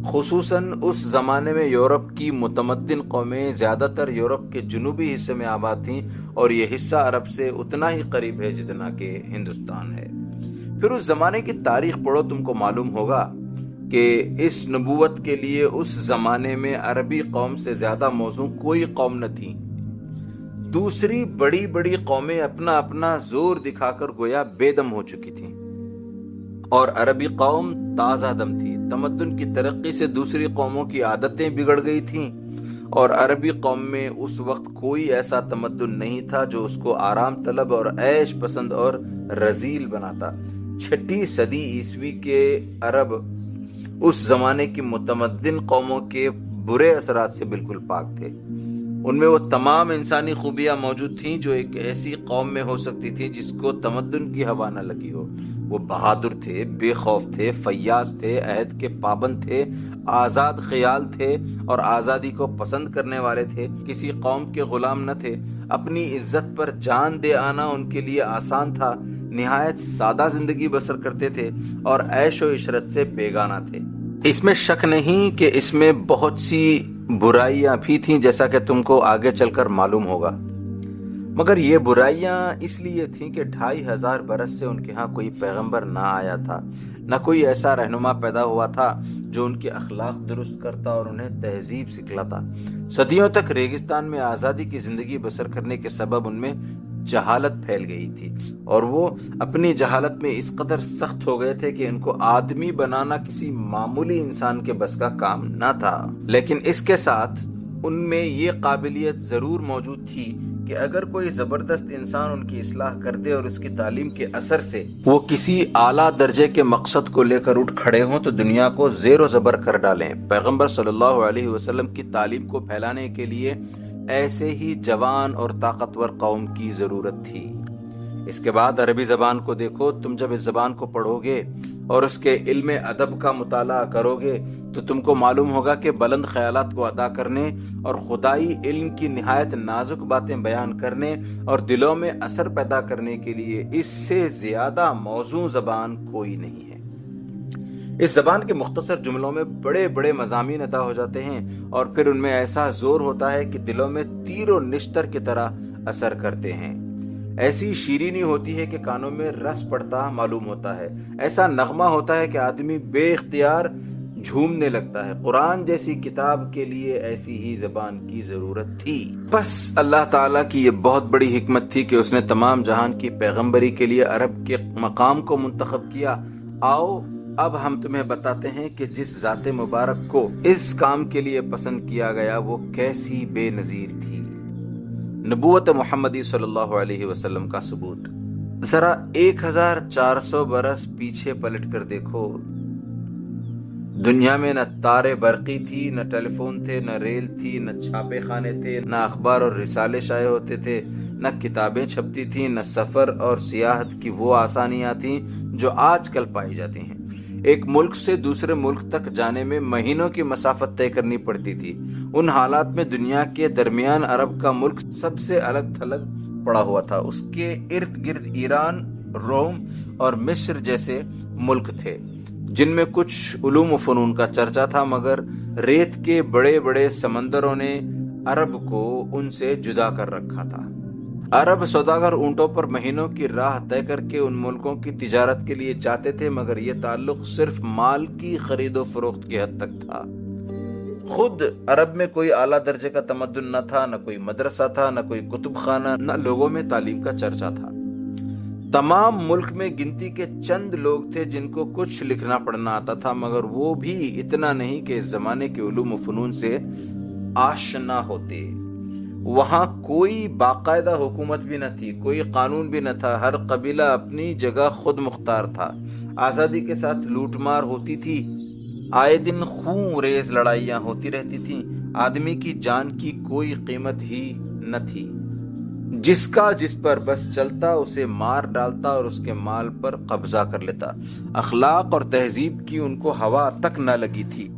خصوصاً اس زمانے میں یورپ کی متمدن قومیں زیادہ تر یورپ کے جنوبی حصے میں آباد تھیں اور یہ حصہ عرب سے اتنا ہی قریب ہے جتنا کہ ہندوستان ہے۔ پھر اس زمانے کی تاریخ پڑھو تم کو معلوم ہوگا کہ اس نبوت کے لیے اس زمانے میں عربی قوم سے زیادہ موضوع کوئی قوم نہ تھی۔ دوسری بڑی بڑی قومیں اپنا اپنا زور دکھا کر گویا بے دم ہو چکی تھیں۔ اور عربی قوم تازہ دم تھی۔ تمدن کی ترقی سے دوسری قوموں کی عادتیں بگڑ گئی تھیں۔ اور عربی قوم میں اس وقت کوئی ایسا تمدن نہیں تھا جو اس کو آرام طلب اور عیش پسند اور رزیل بناتا۔ چھٹی صدی عیسوی کے عرب اس زمانے کی متمدن قوموں کے برے اثرات سے بالکل پاک تھے۔ ان میں وہ تمام انسانی خوبیاں موجود تھیں جو ایک ایسی قوم میں ہو سکتی تھی جس کو تمدن کی ہوا نہ لگی ہو۔ وہ بہادر تھے، بے خوف تھے، فیاض تھے، عہد کے پابند تھے، آزاد خیال تھے اور آزادی کو پسند کرنے والے تھے۔ کسی قوم کے غلام نہ تھے۔ اپنی عزت پر جان دے آنا ان کے لیے آسان تھا۔ نہایت سادہ زندگی بسر کرتے تھے اور عیش و عشرت سے بیگانہ تھے۔ اس میں شک نہیں کہ اس میں بہت سی برائیاں بھی تھیں جیسا کہ تم کو آگے چل کر معلوم ہوگا۔ مگر یہ برائیاں اس لیے تھیں کہ ڈھائی ہزار برس سے ان کے ہاں کوئی پیغمبر نہ آیا تھا، نہ کوئی ایسا رہنما پیدا ہوا تھا جو ان کے اخلاق درست کرتا اور انہیں تہذیب سکھلاتا۔ صدیوں تک ریگستان میں آزادی کی زندگی بسر کرنے کے سبب ان میں جہالت پھیل گئی تھی اور وہ اپنی جہالت میں اس قدر سخت ہو گئے تھے کہ ان کو آدمی بنانا کسی معمولی انسان کے بس کا کام نہ تھا۔ لیکن اس کے ساتھ ان میں یہ قابلیت ضرور موجود تھی کہ اگر کوئی زبردست انسان ان کی اصلاح کر دے اور اس کی تعلیم کے اثر سے وہ کسی اعلیٰ درجے کے مقصد کو لے کر اٹھ کھڑے ہوں تو دنیا کو زیر و زبر کر ڈالیں۔ پیغمبر صلی اللہ علیہ وسلم کی تعلیم کو پھیلانے کے لیے ایسے ہی جوان اور طاقتور قوم کی ضرورت تھی۔ اس کے بعد عربی زبان کو دیکھو، تم جب اس زبان کو پڑھو گے اور اس کے علم ادب کا مطالعہ کرو گے، تو تم کو معلوم ہوگا کہ بلند خیالات کو ادا کرنے اور خدائی علم کی نہایت نازک باتیں بیان کرنے اور دلوں میں اثر پیدا کرنے کے لیے اس سے زیادہ موضوع زبان کوئی نہیں ہے۔ اس زبان کے مختصر جملوں میں بڑے بڑے مضامین ادا ہو جاتے ہیں اور پھر ان میں ایسا زور ہوتا ہے کہ دلوں میں تیر و نشتر کی طرح اثر کرتے ہیں۔ ایسی شیرینی ہوتی ہے کہ کانوں میں رس پڑتا معلوم ہوتا ہے۔ ایسا نغمہ ہوتا ہے کہ آدمی بے اختیار جھومنے لگتا ہے۔ قرآن جیسی کتاب کے لیے ایسی ہی زبان کی ضرورت تھی۔ بس اللہ تعالیٰ کی یہ بہت بڑی حکمت تھی کہ اس نے تمام جہان کی پیغمبری کے لیے عرب کے مقام کو منتخب کیا۔ آؤ اب ہم تمہیں بتاتے ہیں کہ جس ذات مبارک کو اس کام کے لیے پسند کیا گیا، وہ کیسی بے نظیر تھی۔ نبوت محمدی صلی اللہ علیہ وسلم کا ثبوت۔ ذرا ایک ہزار چار سو برس پیچھے پلٹ کر دیکھو۔ دنیا میں نہ تارے برقی تھی، نہ ٹیلی فون تھے، نہ ریل تھی، نہ چھاپے خانے تھے، نہ اخبار اور رسالے شائع ہوتے تھے، نہ کتابیں چھپتی تھیں، نہ سفر اور سیاحت کی وہ آسانیاں تھیں جو آج کل پائی جاتی ہیں۔ ایک ملک سے دوسرے ملک تک جانے میں مہینوں کی مسافت طے کرنی پڑتی تھی۔ ان حالات میں دنیا کے درمیان عرب کا ملک سب سے الگ تھلگ پڑا ہوا تھا۔ اس کے ارد گرد ایران، روم اور مصر جیسے ملک تھے، جن میں کچھ علوم و فنون کا چرچا تھا، مگر ریت کے بڑے بڑے سمندروں نے عرب کو ان سے جدا کر رکھا تھا۔ عرب سوداگر اونٹوں پر مہینوں کی راہ طے کر کے ان ملکوں کی تجارت کے لیے جاتے تھے، مگر یہ تعلق صرف مال کی خرید و فروخت کی حد تک تھا۔ خود عرب میں کوئی اعلیٰ درجے کا تمدن نہ تھا، نہ کوئی مدرسہ تھا، نہ کوئی کتب خانہ، نہ لوگوں میں تعلیم کا چرچا تھا۔ تمام ملک میں گنتی کے چند لوگ تھے جن کو کچھ لکھنا پڑھنا آتا تھا، مگر وہ بھی اتنا نہیں کہ اس زمانے کے علوم و فنون سے آشنا ہوتے۔ وہاں کوئی باقاعدہ حکومت بھی نہ تھی، کوئی قانون بھی نہ تھا، ہر قبیلہ اپنی جگہ خود مختار تھا۔ آزادی کے ساتھ لوٹ مار ہوتی تھی، آئے دن خون ریز لڑائیاں ہوتی رہتی تھیں، آدمی کی جان کی کوئی قیمت ہی نہ تھی۔ جس کا جس پر بس چلتا، اسے مار ڈالتا اور اس کے مال پر قبضہ کر لیتا۔ اخلاق اور تہذیب کی ان کو ہوا تک نہ لگی تھی۔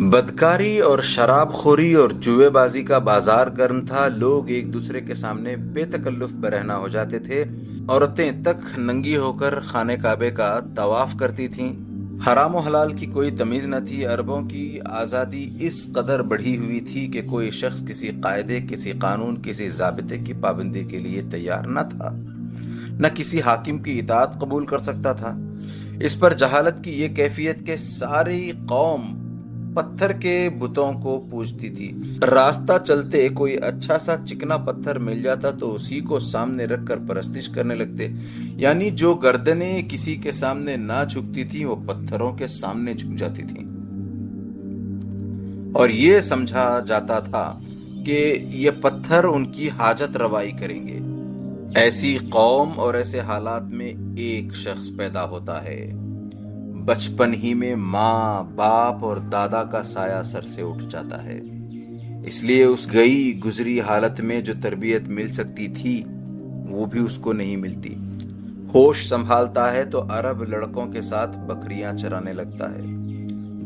بدکاری اور شراب خوری اور جوئے بازی کا بازار گرم تھا۔ لوگ ایک دوسرے کے سامنے بے تکلف برہنا ہو جاتے تھے۔ عورتیں تک ننگی ہو کر خانے کعبے کا طواف کرتی تھیں۔ حرام و حلال کی کوئی تمیز نہ تھی۔ عربوں کی آزادی اس قدر بڑھی ہوئی تھی کہ کوئی شخص کسی قاعدے، کسی قانون، کسی ضابطے کی پابندی کے لیے تیار نہ تھا۔ نہ کسی حاکم کی اطاعت قبول کر سکتا تھا۔ اس پر جہالت کی یہ کیفیت کے ساری قوم پتھر کے بتوں کو پوچھتی تھی۔ راستہ چلتے کوئی اچھا سا چکنا پتھر مل جاتا تو اسی کو سامنے رکھ کر پرستش کرنے لگتے۔ یعنی جو گردنیں کسی کے سامنے نہ جھکتی تھی وہ پتھروں کے سامنے جھک جاتی تھی اور یہ سمجھا جاتا تھا کہ یہ پتھر ان کی حاجت روائی کریں گے۔ ایسی قوم اور ایسے حالات میں ایک شخص پیدا ہوتا ہے۔ بچپن ہی میں ماں، باپ اور دادا کا سایہ سر سے اٹھ جاتا ہے۔ اس لیے اس گئی گزری حالت میں جو تربیت مل سکتی تھی، وہ بھی اس کو نہیں ملتی۔ ہوش سنبھالتا ہے تو عرب لڑکوں کے ساتھ بکریاں چرانے لگتا ہے۔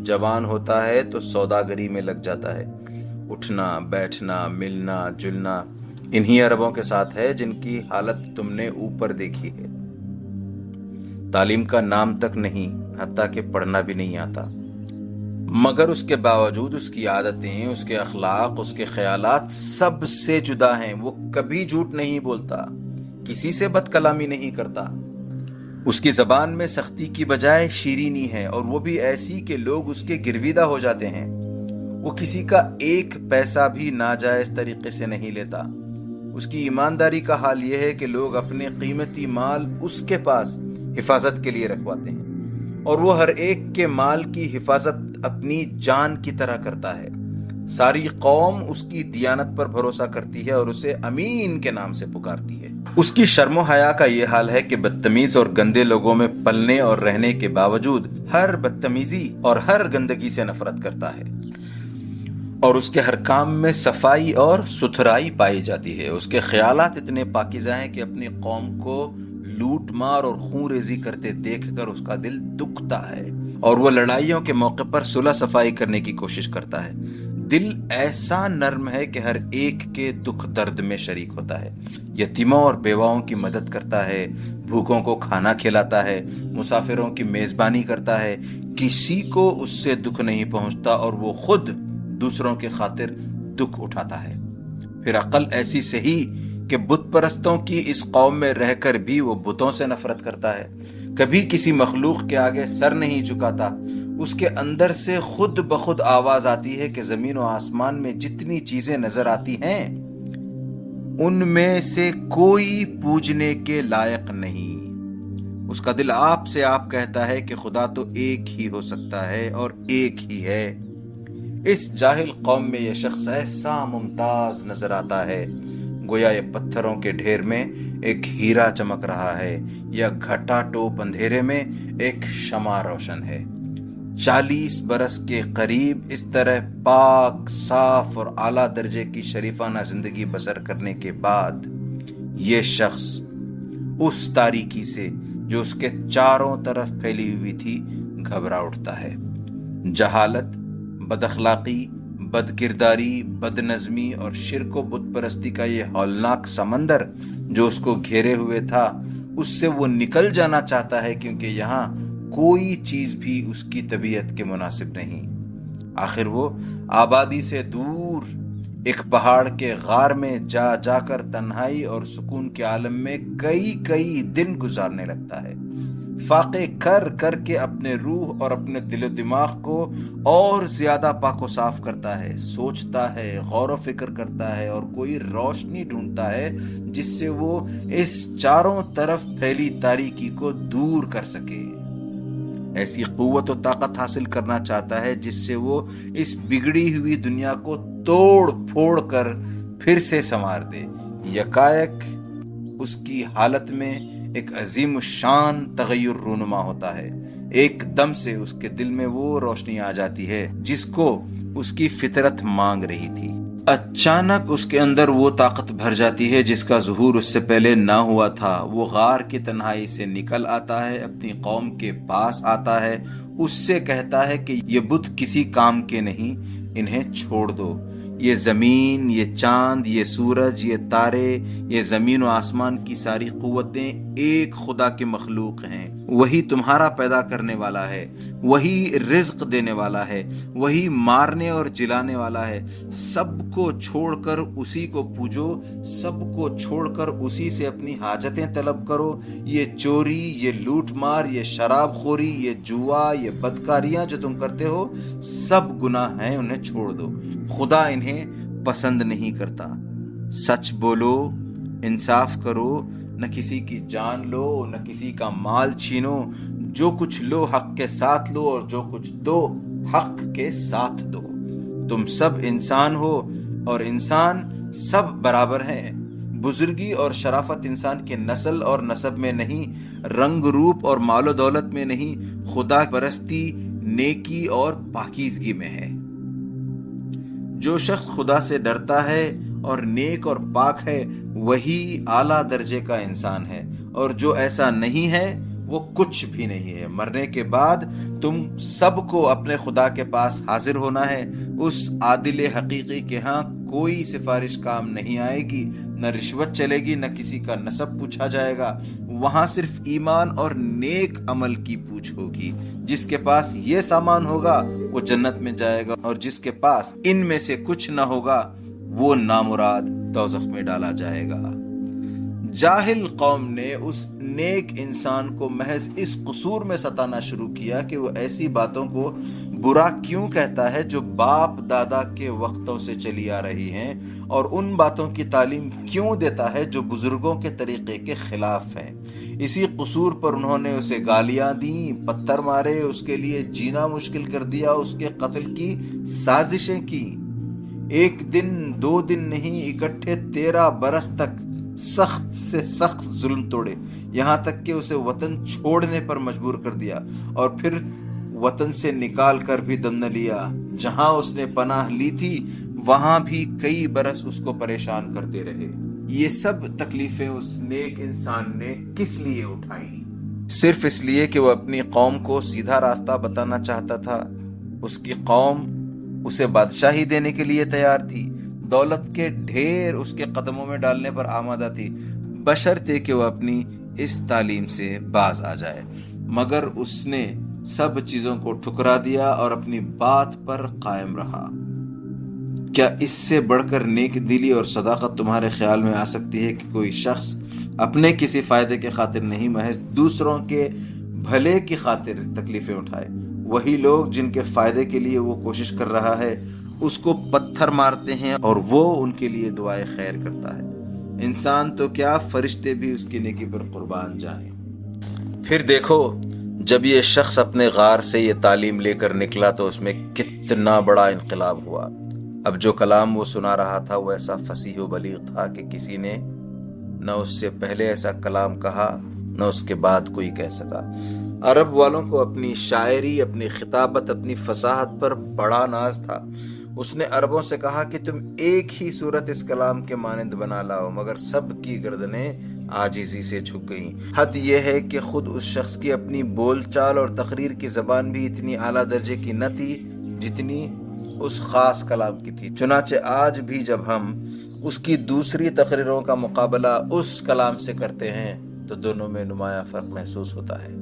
جوان ہوتا ہے تو سوداگری میں لگ جاتا ہے۔ اٹھنا، بیٹھنا، ملنا، جلنا انہی عربوں کے ساتھ ہے جن کی حالت تم نے اوپر دیکھی ہے۔ تعلیم کا نام تک نہیں حتیٰ کہ پڑھنا بھی نہیں آتا۔ مگر اس کے باوجود اس کی عادتیں، اس کے اخلاق، اس کے خیالات سب سے جدا ہیں۔ وہ کبھی جھوٹ نہیں بولتا، کسی سے بد کلامی نہیں کرتا۔ اس کی زبان میں سختی کی بجائے شیرینی ہے اور وہ بھی ایسی کہ لوگ اس کے گرویدہ ہو جاتے ہیں۔ وہ کسی کا ایک پیسہ بھی ناجائز طریقے سے نہیں لیتا۔ اس کی ایمانداری کا حال یہ ہے کہ لوگ اپنے قیمتی مال اس کے پاس حفاظت کے لیے رکھواتے ہیں۔ اور وہ ہر ایک کے مال کی حفاظت اپنی جان کی طرح کرتا ہے۔ ساری قوم اس کی دیانت پر بھروسہ کرتی ہے اور اسے امین کے نام سے پکارتی ہے۔ اس کی شرم و حیا کا یہ حال ہے کہ بدتمیز اور گندے لوگوں میں پلنے اور رہنے کے باوجود ہر بدتمیزی اور ہر گندگی سے نفرت کرتا ہے۔ اور اس کے ہر کام میں صفائی اور ستھرائی پائی جاتی ہے۔ اس کے خیالات اتنے پاکیزہ ہیں کہ اپنی قوم کو لوٹ مار اور خون ریزی کرتے دیکھ کر اس کا دل دکھتا ہے اور وہ لڑائیوں کے موقع پر صلح صفائی کرنے کی کوشش کرتا ہے۔ دل ایسا نرم ہے کہ ہر ایک کے دکھ درد میں شریک ہوتا ہے۔ یتیموں اور بیواؤں کی مدد کرتا ہے، بھوکوں کو کھانا کھلاتا ہے، مسافروں کی میزبانی کرتا ہے۔ کسی کو اس سے دکھ نہیں پہنچتا اور وہ خود دوسروں کے خاطر دکھ اٹھاتا ہے۔ پھر عقل ایسی صحیح کہ بت پرستوں کی اس قوم میں رہ کر بھی وہ بتوں سے نفرت کرتا ہے۔ کبھی کسی مخلوق کے آگے سر نہیں جھکاتا۔ اس کے اندر سے خود بخود آواز آتی ہے کہ زمین و آسمان میں جتنی چیزیں نظر آتی ہیں، ان میں سے کوئی پوجنے کے لائق نہیں۔ اس کا دل آپ سے آپ کہتا ہے کہ خدا تو ایک ہی ہو سکتا ہے اور ایک ہی ہے۔ اس جاہل قوم میں یہ شخص ایسا ممتاز نظر آتا ہے۔ گویا یہ پتھروں کے ڈھیر میں ایک ہیرا چمک رہا ہے، یا گھٹا ٹوپ اندھیرے میں ایک شمع روشن ہے۔ چالیس برس کے قریب اس طرح پاک، صاف اور اعلیٰ درجے کی شریفانہ زندگی بسر کرنے کے بعد یہ شخص اس تاریکی سے جو اس کے چاروں طرف پھیلی ہوئی تھی، گھبرا اٹھتا ہے۔ جہالت بدخلاقی بد کرداری بد نظمی اور شرک و بت پرستی کا یہ ہولناک سمندر جو اس کو گھیرے ہوئے تھا، اس سے وہ نکل جانا چاہتا ہے کیونکہ یہاں کوئی چیز بھی اس کی طبیعت کے مناسب نہیں۔ آخر وہ آبادی سے دور، ایک پہاڑ کے غار میں جا جا کر تنہائی اور سکون کے عالم میں کئی کئی دن گزارنے لگتا ہے۔ فاقے کر کر کے اپنے روح اور اپنے دل و دماغ کو اور زیادہ پاک و صاف کرتا ہے، سوچتا ہے، غور و فکر کرتا ہے اور کوئی روشنی ڈھونڈتا ہے جس سے وہ اس چاروں طرف پھیلی تاریکی کو دور کر سکے۔ ایسی قوت و طاقت حاصل کرنا چاہتا ہے جس سے وہ اس بگڑی ہوئی دنیا کو توڑ پھوڑ کر پھر سے سنوار دے۔ یکائک اس کی حالت میں ایک عظیم شان تغیر رونما ہوتا ہے۔ ایک دم سے اس کے دل میں وہ روشنی آ جاتی ہے جس کو اس کی فطرت مانگ رہی تھی۔ اچانک اس کے اندر وہ طاقت بھر جاتی ہے جس کا ظہور اس سے پہلے نہ ہوا تھا۔ وہ غار کی تنہائی سے نکل آتا ہے، اپنی قوم کے پاس آتا ہے۔ اس سے کہتا ہے کہ یہ بت کسی کام کے نہیں، انہیں چھوڑ دو۔ یہ زمین، یہ چاند، یہ سورج، یہ تارے، یہ زمین و آسمان کی ساری قوتیں ایک خدا کے مخلوق ہیں۔ وہی تمہارا پیدا کرنے والا ہے، وہی رزق دینے والا ہے، وہی مارنے اور جلانے والا ہے۔ سب کو چھوڑ کر اسی کو پوجو، سب کو چھوڑ کر اسی سے اپنی حاجتیں طلب کرو۔ یہ چوری، یہ لوٹ مار، یہ شراب خوری، یہ جوا، یہ بدکاریاں جو تم کرتے ہو، سب گناہ ہیں، انہیں چھوڑ دو۔ خدا انہیں پسند نہیں کرتا۔ سچ بولو، انصاف کرو نہ کسی کی جان لو، نہ کسی کا مال چھینو۔ جو کچھ لو، حق کے ساتھ لو، اور جو کچھ دو، حق کے ساتھ دو۔ تم سب انسان ہو، اور انسان سب برابر ہیں۔ بزرگی اور شرافت انسان کے نسل اور نصب میں نہیں، رنگ روپ اور مال و دولت میں نہیں۔ خدا پرستی، نیکی اور پاکیزگی میں ہے۔ جو شخص خدا سے ڈرتا ہے اور نیک اور پاک ہے، وہی اعلیٰ درجے کا انسان ہے۔ اور جو ایسا نہیں ہے، وہ کچھ بھی نہیں ہے۔ مرنے کے بعد تم سب کو اپنے خدا کے پاس حاضر ہونا ہے۔ اس عادل حقیقی کے ہاں کوئی سفارش کام نہیں آئے گی، نہ رشوت چلے گی، نہ کسی کا نصب پوچھا جائے گا۔ وہاں صرف ایمان اور نیک عمل کی پوچھ ہوگی۔ جس کے پاس یہ سامان ہوگا، وہ جنت میں جائے گا۔ اور جس کے پاس ان میں سے کچھ نہ ہوگا وہ نامراد دوزخ میں ڈالا جائے گا۔ جاہل قوم نے اس نیک انسان کو محض اس قصور میں ستانا شروع کیا کہ وہ ایسی باتوں کو برا کیوں کہتا ہے جو باپ دادا کے وقتوں سے چلی آ رہی ہیں اور ان باتوں کی تعلیم کیوں دیتا ہے جو بزرگوں کے طریقے کے خلاف ہیں۔ اسی قصور پر انہوں نے اسے گالیاں دیں، پتھر مارے، اس کے لیے جینا مشکل کر دیا، اس کے قتل کی سازشیں کی ایک دن، دو دن نہیں، اکٹھے تیرہ برس تک سخت سے سخت ظلم توڑے۔ یہاں تک کہ اسے وطن چھوڑنے پر مجبور کر دیا اور پھر وطن سے نکال کر بھی دم نہ لیا۔ جہاں اس نے پناہ لی تھی، وہاں بھی کئی برس اس کو پریشان کرتے رہے۔ یہ سب تکلیفیں اس نیک انسان نے کس لیے اٹھائی؟ صرف اس لیے کہ وہ اپنی قوم کو سیدھا راستہ بتانا چاہتا تھا۔ اس کی قوم اسے بادشاہی دینے کے لیے تیار تھی۔ دولت کے ڈھیر اس کے قدموں میں ڈالنے پر آمادہ تھی۔ بشرتے کہ وہ اپنی اس تعلیم سے باز آ جائے۔ مگر اس نے سب چیزوں کو ٹھکرا دیا اور اپنی بات پر قائم رہا۔ کیا اس سے بڑھ کر نیک دلی اور صداقت تمہارے خیال میں آ سکتی ہے کہ کوئی شخص اپنے کسی فائدے کے خاطر نہیں محض دوسروں کے بھلے کی خاطر تکلیفیں اٹھائے؟ وہی لوگ جن کے فائدے کے لیے وہ کوشش کر رہا ہے، اس کو پتھر مارتے ہیں اور وہ ان کے لیے دعائیں خیر کرتا ہے۔ انسان تو کیا فرشتے بھی اس کی نیکی پر قربان جائیں۔ پھر دیکھو، جب یہ شخص اپنے غار سے یہ تعلیم لے کر نکلا تو اس میں کتنا بڑا انقلاب ہوا۔ اب جو کلام وہ سنا رہا تھا وہ ایسا فصیح و بلیغ تھا کہ کسی نے نہ اس سے پہلے ایسا کلام کہا نہ اس کے بعد کوئی کہہ سکا۔ عرب والوں کو اپنی شاعری، اپنی خطابت، اپنی فصاحت پر بڑا ناز تھا۔ اس نے عربوں سے کہا کہ تم ایک ہی صورت اس کلام کے مانند بنا لاؤ، مگر سب کی گردنیں آجیزی سے جھک گئیں۔ حد یہ ہے کہ خود اس شخص کی اپنی بول چال اور تقریر کی زبان بھی اتنی اعلیٰ درجے کی نہ تھی جتنی اس خاص کلام کی تھی۔ چنانچہ آج بھی جب ہم اس کی دوسری تقریروں کا مقابلہ اس کلام سے کرتے ہیں تو دونوں میں نمایاں فرق محسوس ہوتا ہے۔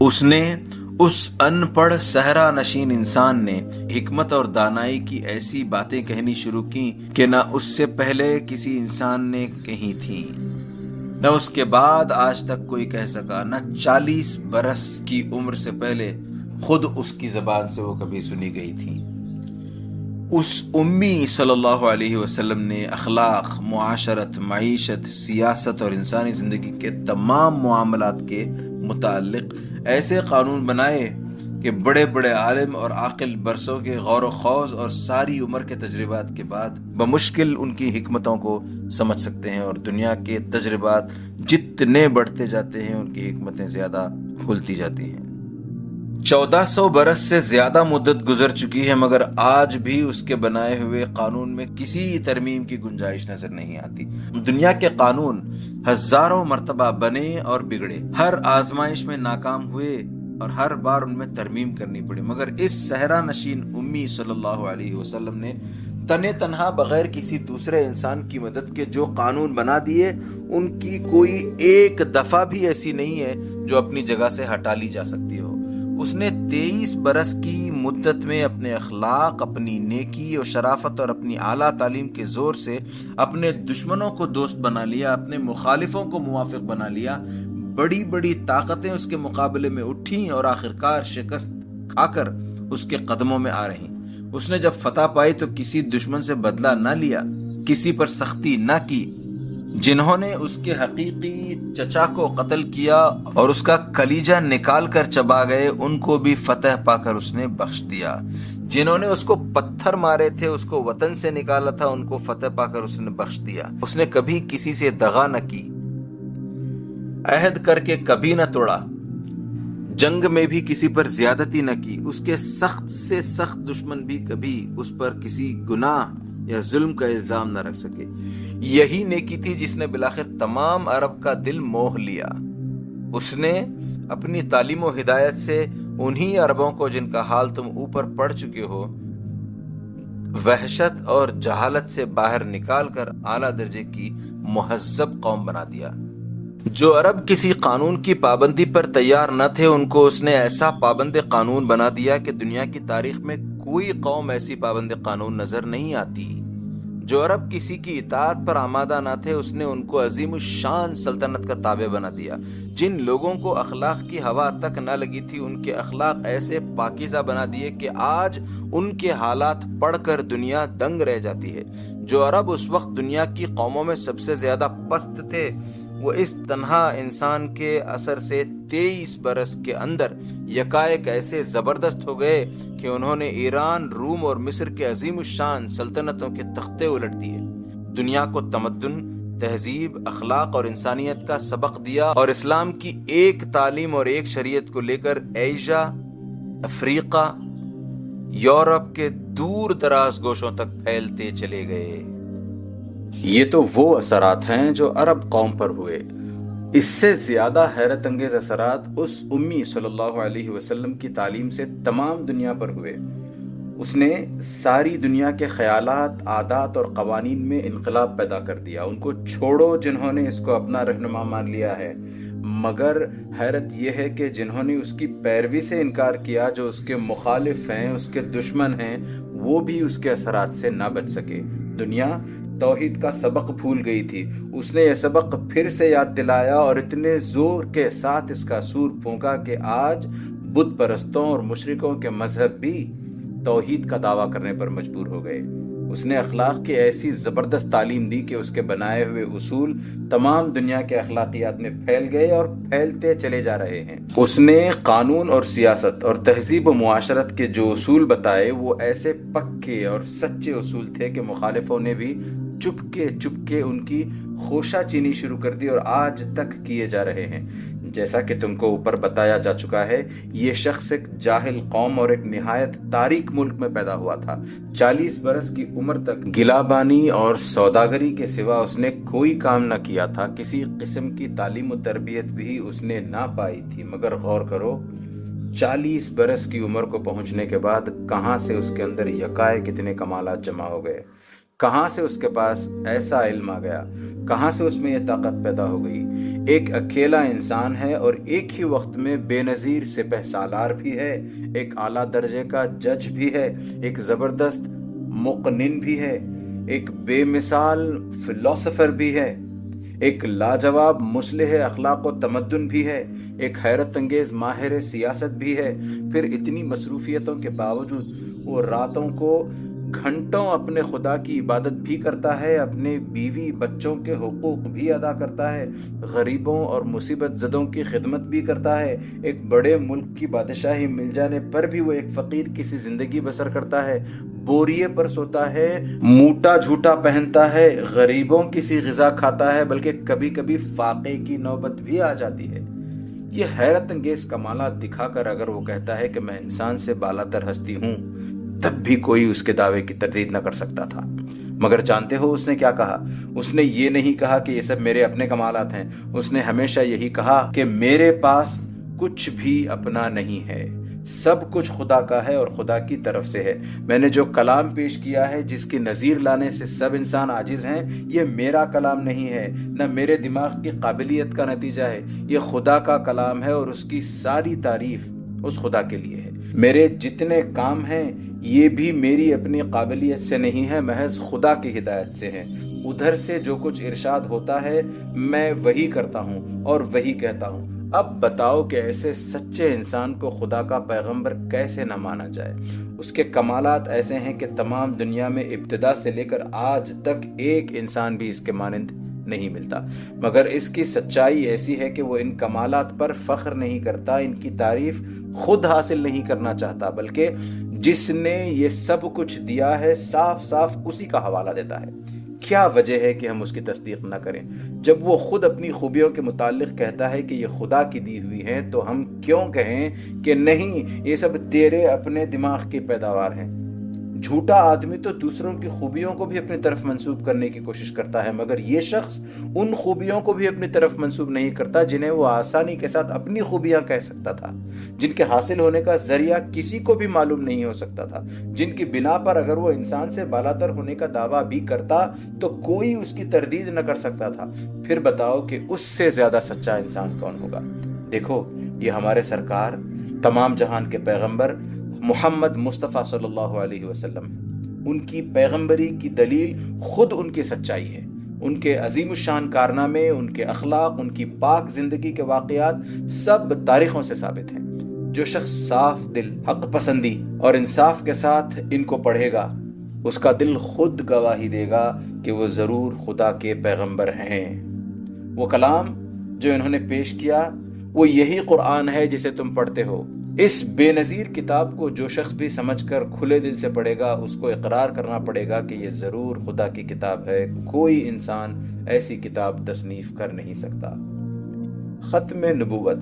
اس نے اس ان پڑھ سہرا نشین انسان نے حکمت اور دانائی کی ایسی باتیں کہنی شروع کی کہ نہ اس سے پہلے کسی انسان نے کہی تھی نہ اس کے بعد آج تک کوئی کہہ سکا، نہ چالیس برس کی عمر سے پہلے خود اس کی زبان سے وہ کبھی سنی گئی تھی اس امی صلی اللہ علیہ وسلم نے اخلاق، معاشرت، معیشت، سیاست اور انسانی زندگی کے تمام معاملات کے متعلق ایسے قانون بنائے کہ بڑے بڑے عالم اور عاقل برسوں کے غور و خوض اور ساری عمر کے تجربات کے بعد بمشکل ان کی حکمتوں کو سمجھ سکتے ہیں اور دنیا کے تجربات جتنے بڑھتے جاتے ہیں ان کی حکمتیں زیادہ کھلتی جاتی ہیں۔ چودہ سو برس سے زیادہ مدت گزر چکی ہے، مگر آج بھی اس کے بنائے ہوئے قانون میں کسی ترمیم کی گنجائش نظر نہیں آتی۔ دنیا کے قانون ہزاروں مرتبہ بنے اور بگڑے۔ ہر آزمائش میں ناکام ہوئے اور ہر بار ان میں ترمیم کرنی پڑی۔ مگر اس صحرا نشین امی صلی اللہ علیہ وسلم نے تن تنہا بغیر کسی دوسرے انسان کی مدد کے جو قانون بنا دیے، ان کی کوئی ایک دفعہ بھی ایسی نہیں ہے جو اپنی جگہ سے ہٹا لی جا سکتی ہو۔ اس نے تیئیس برس کی مدت میں اپنے اخلاق، اپنی نیکی اور شرافت اور اپنی اعلیٰ تعلیم کے زور سے اپنے دشمنوں کو دوست بنا لیا، اپنے مخالفوں کو موافق بنا لیا۔ بڑی بڑی طاقتیں اس کے مقابلے میں اٹھیں اور آخرکار شکست کھا کر اس کے قدموں میں آ رہی اس نے جب فتح پائی تو کسی دشمن سے بدلہ نہ لیا، کسی پر سختی نہ کی۔ جنہوں نے اس کے حقیقی چچا کو قتل کیا اور اس کا کلیجہ نکال کر چبا گئے، ان کو بھی فتح پا کر اس نے بخش دیا۔ جنہوں نے اس کو پتھر مارے تھے، اس کو وطن سے نکالا تھا، ان کو فتح پا کر اس نے بخش دیا۔ اس نے کبھی کسی سے دغا نہ کی۔ عہد کر کے کبھی نہ توڑا۔ جنگ میں بھی کسی پر زیادتی نہ کی۔ اس کے سخت سے سخت دشمن بھی کبھی اس پر کسی گناہ یا ظلم کا الزام نہ رکھ سکے۔ یہی نیکی تھی جس نے بلاخر تمام عرب کا دل موہ لیا۔ اس نے اپنی تعلیم و ہدایت سے انہی عربوں کو جن کا حال تم اوپر پڑ چکے ہو، وحشت اور جہالت سے باہر نکال کر اعلیٰ درجے کی مہذب قوم بنا دیا۔ جو عرب کسی قانون کی پابندی پر تیار نہ تھے، ان کو اس نے ایسا پابند قانون بنا دیا کہ دنیا کی تاریخ میں کوئی قوم ایسی پابند قانون نظر نہیں آتی۔ جو عرب کسی کی اطاعت پر آمادہ نہ تھے، اس نے ان کو عظیم الشان سلطنت کا تابع بنا دیا۔ جن لوگوں کو اخلاق کی ہوا تک نہ لگی تھی، ان کے اخلاق ایسے پاکیزہ بنا دیے کہ آج ان کے حالات پڑھ کر دنیا دنگ رہ جاتی ہے۔ جو عرب اس وقت دنیا کی قوموں میں سب سے زیادہ پست تھے وہ اس تنہا انسان کے اثر سے تیئیس برس کے اندر یکائک ایسے زبردست ہو گئے کہ انہوں نے ایران، روم اور مصر کے عظیم الشان سلطنتوں کے تختے الٹ دیے۔ دنیا کو تمدن، تہذیب، اخلاق اور انسانیت کا سبق دیا اور اسلام کی ایک تعلیم اور ایک شریعت کو لے کر ایشیا، افریقہ، یورپ کے دور دراز گوشوں تک پھیلتے چلے گئے۔ یہ تو وہ اثرات ہیں جو عرب قوم پر ہوئے۔ اس سے زیادہ حیرت انگیز اثرات اس امی صلی اللہ علیہ وسلم کی تعلیم سے تمام دنیا پر ہوئے۔ اس نے ساری دنیا کے خیالات، عادات اور قوانین میں انقلاب پیدا کر دیا۔ ان کو چھوڑو جنہوں نے اس کو اپنا رہنما مان لیا ہے۔ مگر حیرت یہ ہے کہ جنہوں نے اس کی پیروی سے انکار کیا، جو اس کے مخالف ہیں، اس کے دشمن ہیں، وہ بھی اس کے اثرات سے نہ بچ سکے۔ دنیا توحید کا سبق بھول گئی تھی۔ اس نے یہ سبق پھر سے یاد دلایا اور اتنے زور کے ساتھ اس کا سور پھونکا کہ آج بدھ پرستوں اور مشرقوں کے مذہب بھی توحید کا دعویٰ کرنے پر مجبور ہو گئے۔ اس نے اخلاق کی ایسی زبردست تعلیم دی کہ اس کے بنائے ہوئے اصول تمام دنیا کے اخلاقیات میں پھیل گئے اور پھیلتے چلے جا رہے ہیں۔ اس نے قانون اور سیاست اور تہذیب و معاشرت کے جو اصول بتائے، وہ ایسے پکے اور سچے اصول تھے کہ مخالفوں نے بھی چپکے چپکے ان کی خوشہ چینی شروع کر دی اور آج تک کیے جا رہے ہیں۔ جیسا کہ تم کو اوپر بتایا جا چکا ہے، یہ شخص ایک جاہل قوم اور ایک نہایت تاریک ملک میں پیدا ہوا تھا۔ چالیس برس کی عمر تک گلا بانی اور سوداگری کے سوا اس نے کوئی کام نہ کیا تھا، کسی قسم کی تعلیم و تربیت بھی اس نے نہ پائی تھی۔ مگر غور کرو، چالیس برس کی عمر کو پہنچنے کے بعد کہاں سے اس کے اندر یکائے کتنے کمالات جمع ہو گئے؟ کہاں سے اس کے پاس ایسا علم آ گیا؟ کہاں سے اس میں یہ طاقت پیدا ہو گئی؟ ایک اکیلا انسان ہے اور ایک ہی وقت میں بے نظیر سپہ سالار بھی ہے، ایک اعلیٰ درجے کا جج بھی ہے، ایک زبردست مقنن بھی ہے، ایک بے مثال فلسفر بھی ہے، ایک لاجواب مسلح اخلاق و تمدن بھی ہے، ایک حیرت انگیز ماہر سیاست بھی ہے۔ پھر اتنی مصروفیتوں کے باوجود وہ راتوں کو گھنٹوں اپنے خدا کی عبادت بھی کرتا ہے، اپنے بیوی بچوں کے حقوق بھی ادا کرتا ہے، غریبوں اور مصیبت زدوں کی خدمت بھی کرتا ہے۔ ایک بڑے ملک کی بادشاہی مل جانے پر بھی وہ ایک فقیر کسی زندگی بسر کرتا ہے۔ بوریے پر سوتا ہے، موٹا جھوٹا پہنتا ہے، غریبوں کسی غذا کھاتا ہے، بلکہ کبھی کبھی فاقے کی نوبت بھی آ جاتی ہے۔ یہ حیرت انگیز کمالات دکھا کر اگر وہ کہتا ہے کہ میں انسان سے بالا تر ہستی ہوں تب بھی کوئی اس کے دعوے کی تردید نہ کر سکتا تھا۔ مگر جانتے ہو اس نے کیا کہا؟ اس نے یہ نہیں کہا کہ یہ سب میرے اپنے کمالات ہیں۔ اس نے ہمیشہ یہی کہا کہ میرے پاس کچھ بھی اپنا نہیں ہے۔ سب کچھ خدا کا ہے اور خدا کی طرف سے ہے۔ میں نے جو کلام پیش کیا ہے، جس کی نظیر لانے سے سب انسان عاجز ہیں، یہ میرا کلام نہیں ہے۔ نہ میرے دماغ کی قابلیت کا نتیجہ ہے۔ یہ خدا کا کلام ہے اور اس کی ساری تعریف اس خدا کے لیے ہے۔ میرے جتنے کام ہیں، یہ بھی میری اپنی قابلیت سے نہیں ہے محض خدا کی ہدایت سے ہے ادھر سے جو کچھ ارشاد ہوتا ہے، میں وہی کرتا ہوں اور وہی کہتا ہوں۔ اب بتاؤ کہ ایسے سچے انسان کو خدا کا پیغمبر کیسے نہ مانا جائے۔ اس کے کمالات ایسے ہیں کہ تمام دنیا میں ابتدا سے لے کر آج تک ایک انسان بھی اس کے مانند نہیں ملتا۔ مگر اس کی سچائی ایسی ہے کہ وہ ان کمالات پر فخر نہیں کرتا، ان کی تعریف خود حاصل نہیں کرنا چاہتا، بلکہ جس نے یہ سب کچھ دیا ہے، صاف صاف اسی کا حوالہ دیتا ہے۔ کیا وجہ ہے کہ ہم اس کی تصدیق نہ کریں؟ جب وہ خود اپنی خوبیوں کے متعلق کہتا ہے کہ یہ خدا کی دی ہوئی ہیں، تو ہم کیوں کہیں کہ نہیں، یہ سب تیرے اپنے دماغ کی پیداوار ہیں۔ جھوٹا آدمی تو دوسروں کی خوبیوں کو بھی اپنی طرف منسوب کرنے کی کوشش کرتا ہے، مگر یہ شخص ان خوبیوں کو بھی اپنی طرف منسوب نہیں کرتا جنہیں وہ آسانی کے ساتھ اپنی خوبیاں کہہ سکتا تھا۔ جن کے حاصل ہونے کا ذریعہ کسی کو بھی معلوم نہیں ہو سکتا تھا۔ جن کی بنا پر اگر وہ انسان سے بالاتر ہونے کا دعویٰ بھی کرتا تو کوئی اس کی تردید نہ کر سکتا تھا۔ پھر بتاؤ کہ اس سے زیادہ سچا انسان کون ہوگا۔ دیکھو، یہ ہمارے سرکار، تمام جہان کے پیغمبر محمد مصطفیٰ صلی اللہ علیہ وسلم، ان کی پیغمبری کی دلیل خود ان کی سچائی ہے۔ ان کے عظیم الشان کارنامے، ان کے اخلاق، ان کی پاک زندگی کے واقعات سب تاریخوں سے ثابت ہیں۔ جو شخص صاف دل، حق پسندی اور انصاف کے ساتھ ان کو پڑھے گا، اس کا دل خود گواہی دے گا کہ وہ ضرور خدا کے پیغمبر ہیں۔ وہ کلام جو انہوں نے پیش کیا، وہ یہی قرآن ہے جسے تم پڑھتے ہو۔ اس بے نظیر کتاب کو جو شخص بھی سمجھ کر کھلے دل سے پڑھے گا، اس کو اقرار کرنا پڑے گا کہ یہ ضرور خدا کی کتاب ہے۔ کوئی انسان ایسی کتاب تصنیف کر نہیں سکتا۔ ختم نبوت۔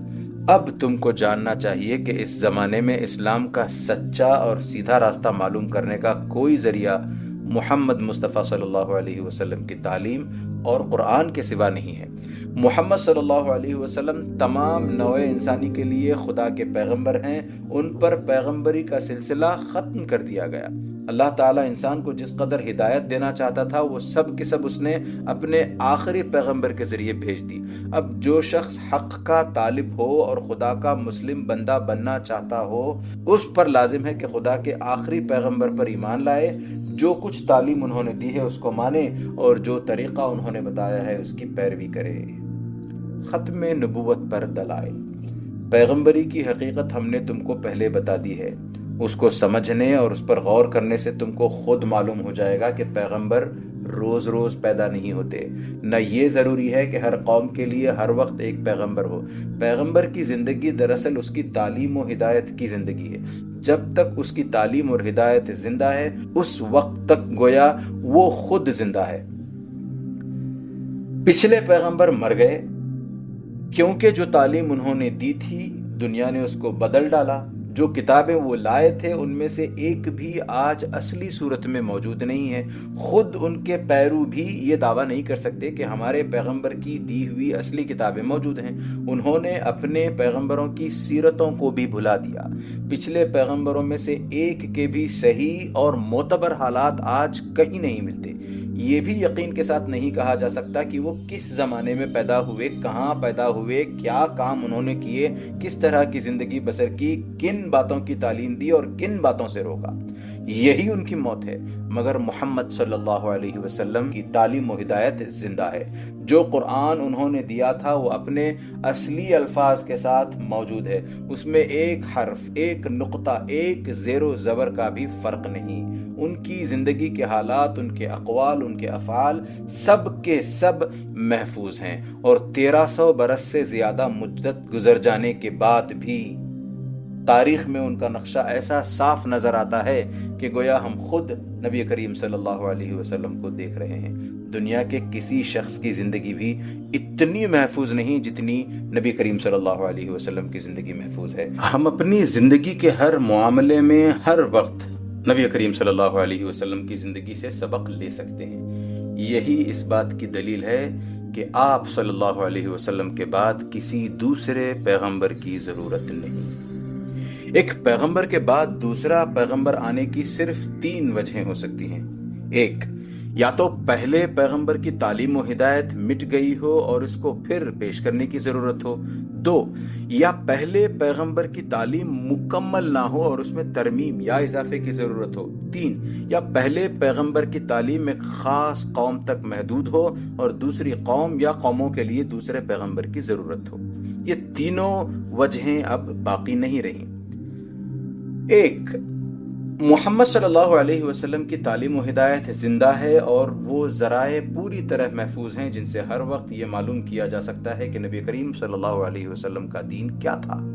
اب تم کو جاننا چاہیے کہ اس زمانے میں اسلام کا سچا اور سیدھا راستہ معلوم کرنے کا کوئی ذریعہ محمد مصطفیٰ صلی اللہ علیہ وسلم کی تعلیم اور قرآن کے سوا نہیں ہے۔ محمد صلی اللہ علیہ وسلم تمام نوع انسانی کے لیے خدا کے پیغمبر ہیں، ان پر پیغمبری کا سلسلہ ختم کر دیا گیا۔ اللہ تعالیٰ انسان کو جس قدر ہدایت دینا چاہتا تھا، وہ سب کے سب اس نے اپنے آخری پیغمبر کے ذریعے بھیج دی۔ اب جو شخص حق کا طالب ہو اور خدا کا مسلم بندہ بننا چاہتا ہو، اس پر لازم ہے کہ خدا کے آخری پیغمبر پر ایمان لائے۔ جو کچھ تعلیم انہوں نے دی ہے، اس کو مانے اور جو طریقہ انہوں نے بتایا ہے، اس کی پیروی کرے۔ ختم نبوت پر دلائل۔ پیغمبری کی حقیقت ہم نے تم کو پہلے بتا دی ہے۔ اس کو سمجھنے اور اس پر غور کرنے سے تم کو خود معلوم ہو جائے گا کہ پیغمبر روز روز پیدا نہیں ہوتے۔ نہ یہ ضروری ہے کہ ہر قوم کے لیے ہر وقت ایک پیغمبر ہو۔ پیغمبر کی زندگی دراصل اس کی تعلیم و ہدایت کی زندگی ہے۔ جب تک اس کی تعلیم اور ہدایت زندہ ہے، اس وقت تک گویا وہ خود زندہ ہے۔ پچھلے پیغمبر مر گئے۔ کیونکہ جو تعلیم انہوں نے دی تھی، دنیا نے اس کو بدل ڈالا۔ جو کتابیں وہ لائے تھے، ان میں سے ایک بھی آج اصلی صورت میں موجود نہیں ہے۔ خود ان کے پیرو بھی یہ دعویٰ نہیں کر سکتے کہ ہمارے پیغمبر کی دی ہوئی اصلی کتابیں موجود ہیں۔ انہوں نے اپنے پیغمبروں کی سیرتوں کو بھی بھلا دیا۔ پچھلے پیغمبروں میں سے ایک کے بھی صحیح اور معتبر حالات آج کہیں نہیں ملتے۔ یہ بھی یقین کے ساتھ نہیں کہا جا سکتا کہ وہ کس زمانے میں پیدا ہوئے، کہاں پیدا ہوئے، کیا کام انہوں نے کیے، کس طرح کی زندگی بسر کی، کن باتوں کی تعلیم دی اور کن باتوں سے روکا۔ یہی ان کی موت ہے، مگر محمد صلی اللہ علیہ وسلم کی تعلیم و ہدایت زندہ ہے۔ جو قرآن انہوں نے دیا تھا، وہ اپنے اصلی الفاظ کے ساتھ موجود ہے۔ اس میں ایک حرف، ایک نقطہ، ایک زیر و زبر کا بھی فرق نہیں۔ ان کی زندگی کے حالات، ان کے اقوال، ان کے افعال سب کے سب محفوظ ہیں۔ اور تیرہ سو برس سے زیادہ مدت گزر جانے کے بعد بھی تاریخ میں ان کا نقشہ ایسا صاف نظر آتا ہے کہ گویا ہم خود نبی کریم صلی اللہ علیہ وسلم کو دیکھ رہے ہیں۔ دنیا کے کسی شخص کی زندگی بھی اتنی محفوظ نہیں جتنی نبی کریم صلی اللہ علیہ وسلم کی زندگی محفوظ ہے۔ ہم اپنی زندگی کے ہر معاملے میں ہر وقت نبی کریم صلی اللہ علیہ وسلم کی زندگی سے سبق لے سکتے ہیں۔ یہی اس بات کی دلیل ہے کہ آپ صلی اللہ علیہ وسلم کے بعد کسی دوسرے پیغمبر کی ضرورت نہیں۔ ایک پیغمبر کے بعد دوسرا پیغمبر آنے کی صرف تین وجہیں ہو سکتی ہیں۔ ایک، یا تو پہلے پیغمبر کی تعلیم و ہدایت مٹ گئی ہو اور اس کو پھر پیش کرنے کی ضرورت ہو۔ دو، یا پہلے پیغمبر کی تعلیم مکمل نہ ہو اور اس میں ترمیم یا اضافے کی ضرورت ہو۔ تین، یا پہلے پیغمبر کی تعلیم ایک خاص قوم تک محدود ہو اور دوسری قوم یا قوموں کے لیے دوسرے پیغمبر کی ضرورت ہو۔ یہ تینوں وجہیں اب باقی نہیں رہیں۔ ایک محمد صلی اللہ علیہ وسلم کی تعلیم و ہدایت زندہ ہے اور وہ ذرائع پوری طرح محفوظ ہیں جن سے ہر وقت یہ معلوم کیا جا سکتا ہے کہ نبی کریم صلی اللہ علیہ وسلم کا دین کیا تھا۔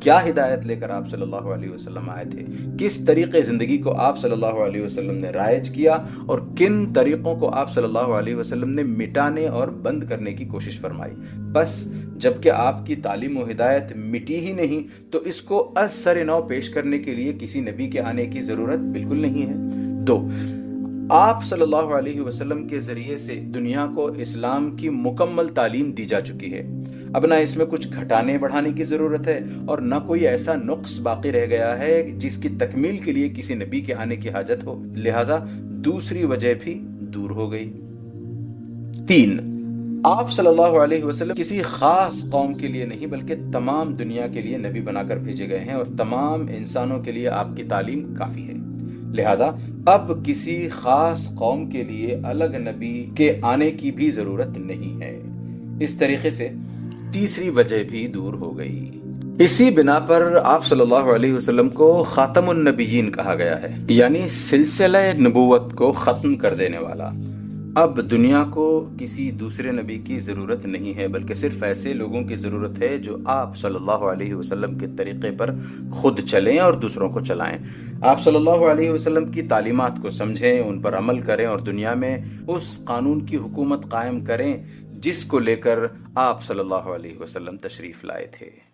کیا ہدایت لے کر آپ صلی اللہ علیہ وسلم آئے تھے؟ کس طریقے زندگی کو آپ صلی اللہ علیہ وسلم نے رائج کیا اور کن طریقوں کو آپ صلی اللہ علیہ وسلم نے مٹانے اور بند کرنے کی کوشش فرمائی؟ بس جبکہ آپ کی تعلیم و ہدایت مٹی ہی نہیں، تو اس کو از سر نو پیش کرنے کے لیے کسی نبی کے آنے کی ضرورت بالکل نہیں ہے۔ دو آپ صلی اللہ علیہ وسلم کے ذریعے سے دنیا کو اسلام کی مکمل تعلیم دی جا چکی ہے۔ اب نہ اس میں کچھ گھٹانے بڑھانے کی ضرورت ہے اور نہ کوئی ایسا نقص باقی رہ گیا ہے جس کی تکمیل کے لیے کسی نبی کے آنے کی حاجت ہو۔ لہذا دوسری وجہ بھی دور ہو گئی۔ تین، آپ صلی اللہ علیہ وسلم کسی خاص قوم کے لیے نہیں بلکہ تمام دنیا کے لیے نبی بنا کر بھیجے گئے ہیں اور تمام انسانوں کے لیے آپ کی تعلیم کافی ہے۔ لہذا اب کسی خاص قوم کے لیے الگ نبی کے آنے کی بھی ضرورت نہیں ہے۔ اس طریقے سے تیسری وجہ بھی دور ہو گئی۔ اسی بنا پر آپ صلی اللہ علیہ وسلم کو خاتم النبیین کہا گیا ہے یعنی سلسلہ نبوت کو ختم کر دینے والا۔ اب دنیا کو کسی دوسرے نبی کی ضرورت نہیں ہے، بلکہ صرف ایسے لوگوں کی ضرورت ہے جو آپ صلی اللہ علیہ وسلم کے طریقے پر خود چلیں اور دوسروں کو چلائیں۔ آپ صلی اللہ علیہ وسلم کی تعلیمات کو سمجھیں، ان پر عمل کریں اور دنیا میں اس قانون کی حکومت قائم کریں جس کو لے کر آپ صلی اللہ علیہ وسلم تشریف لائے تھے۔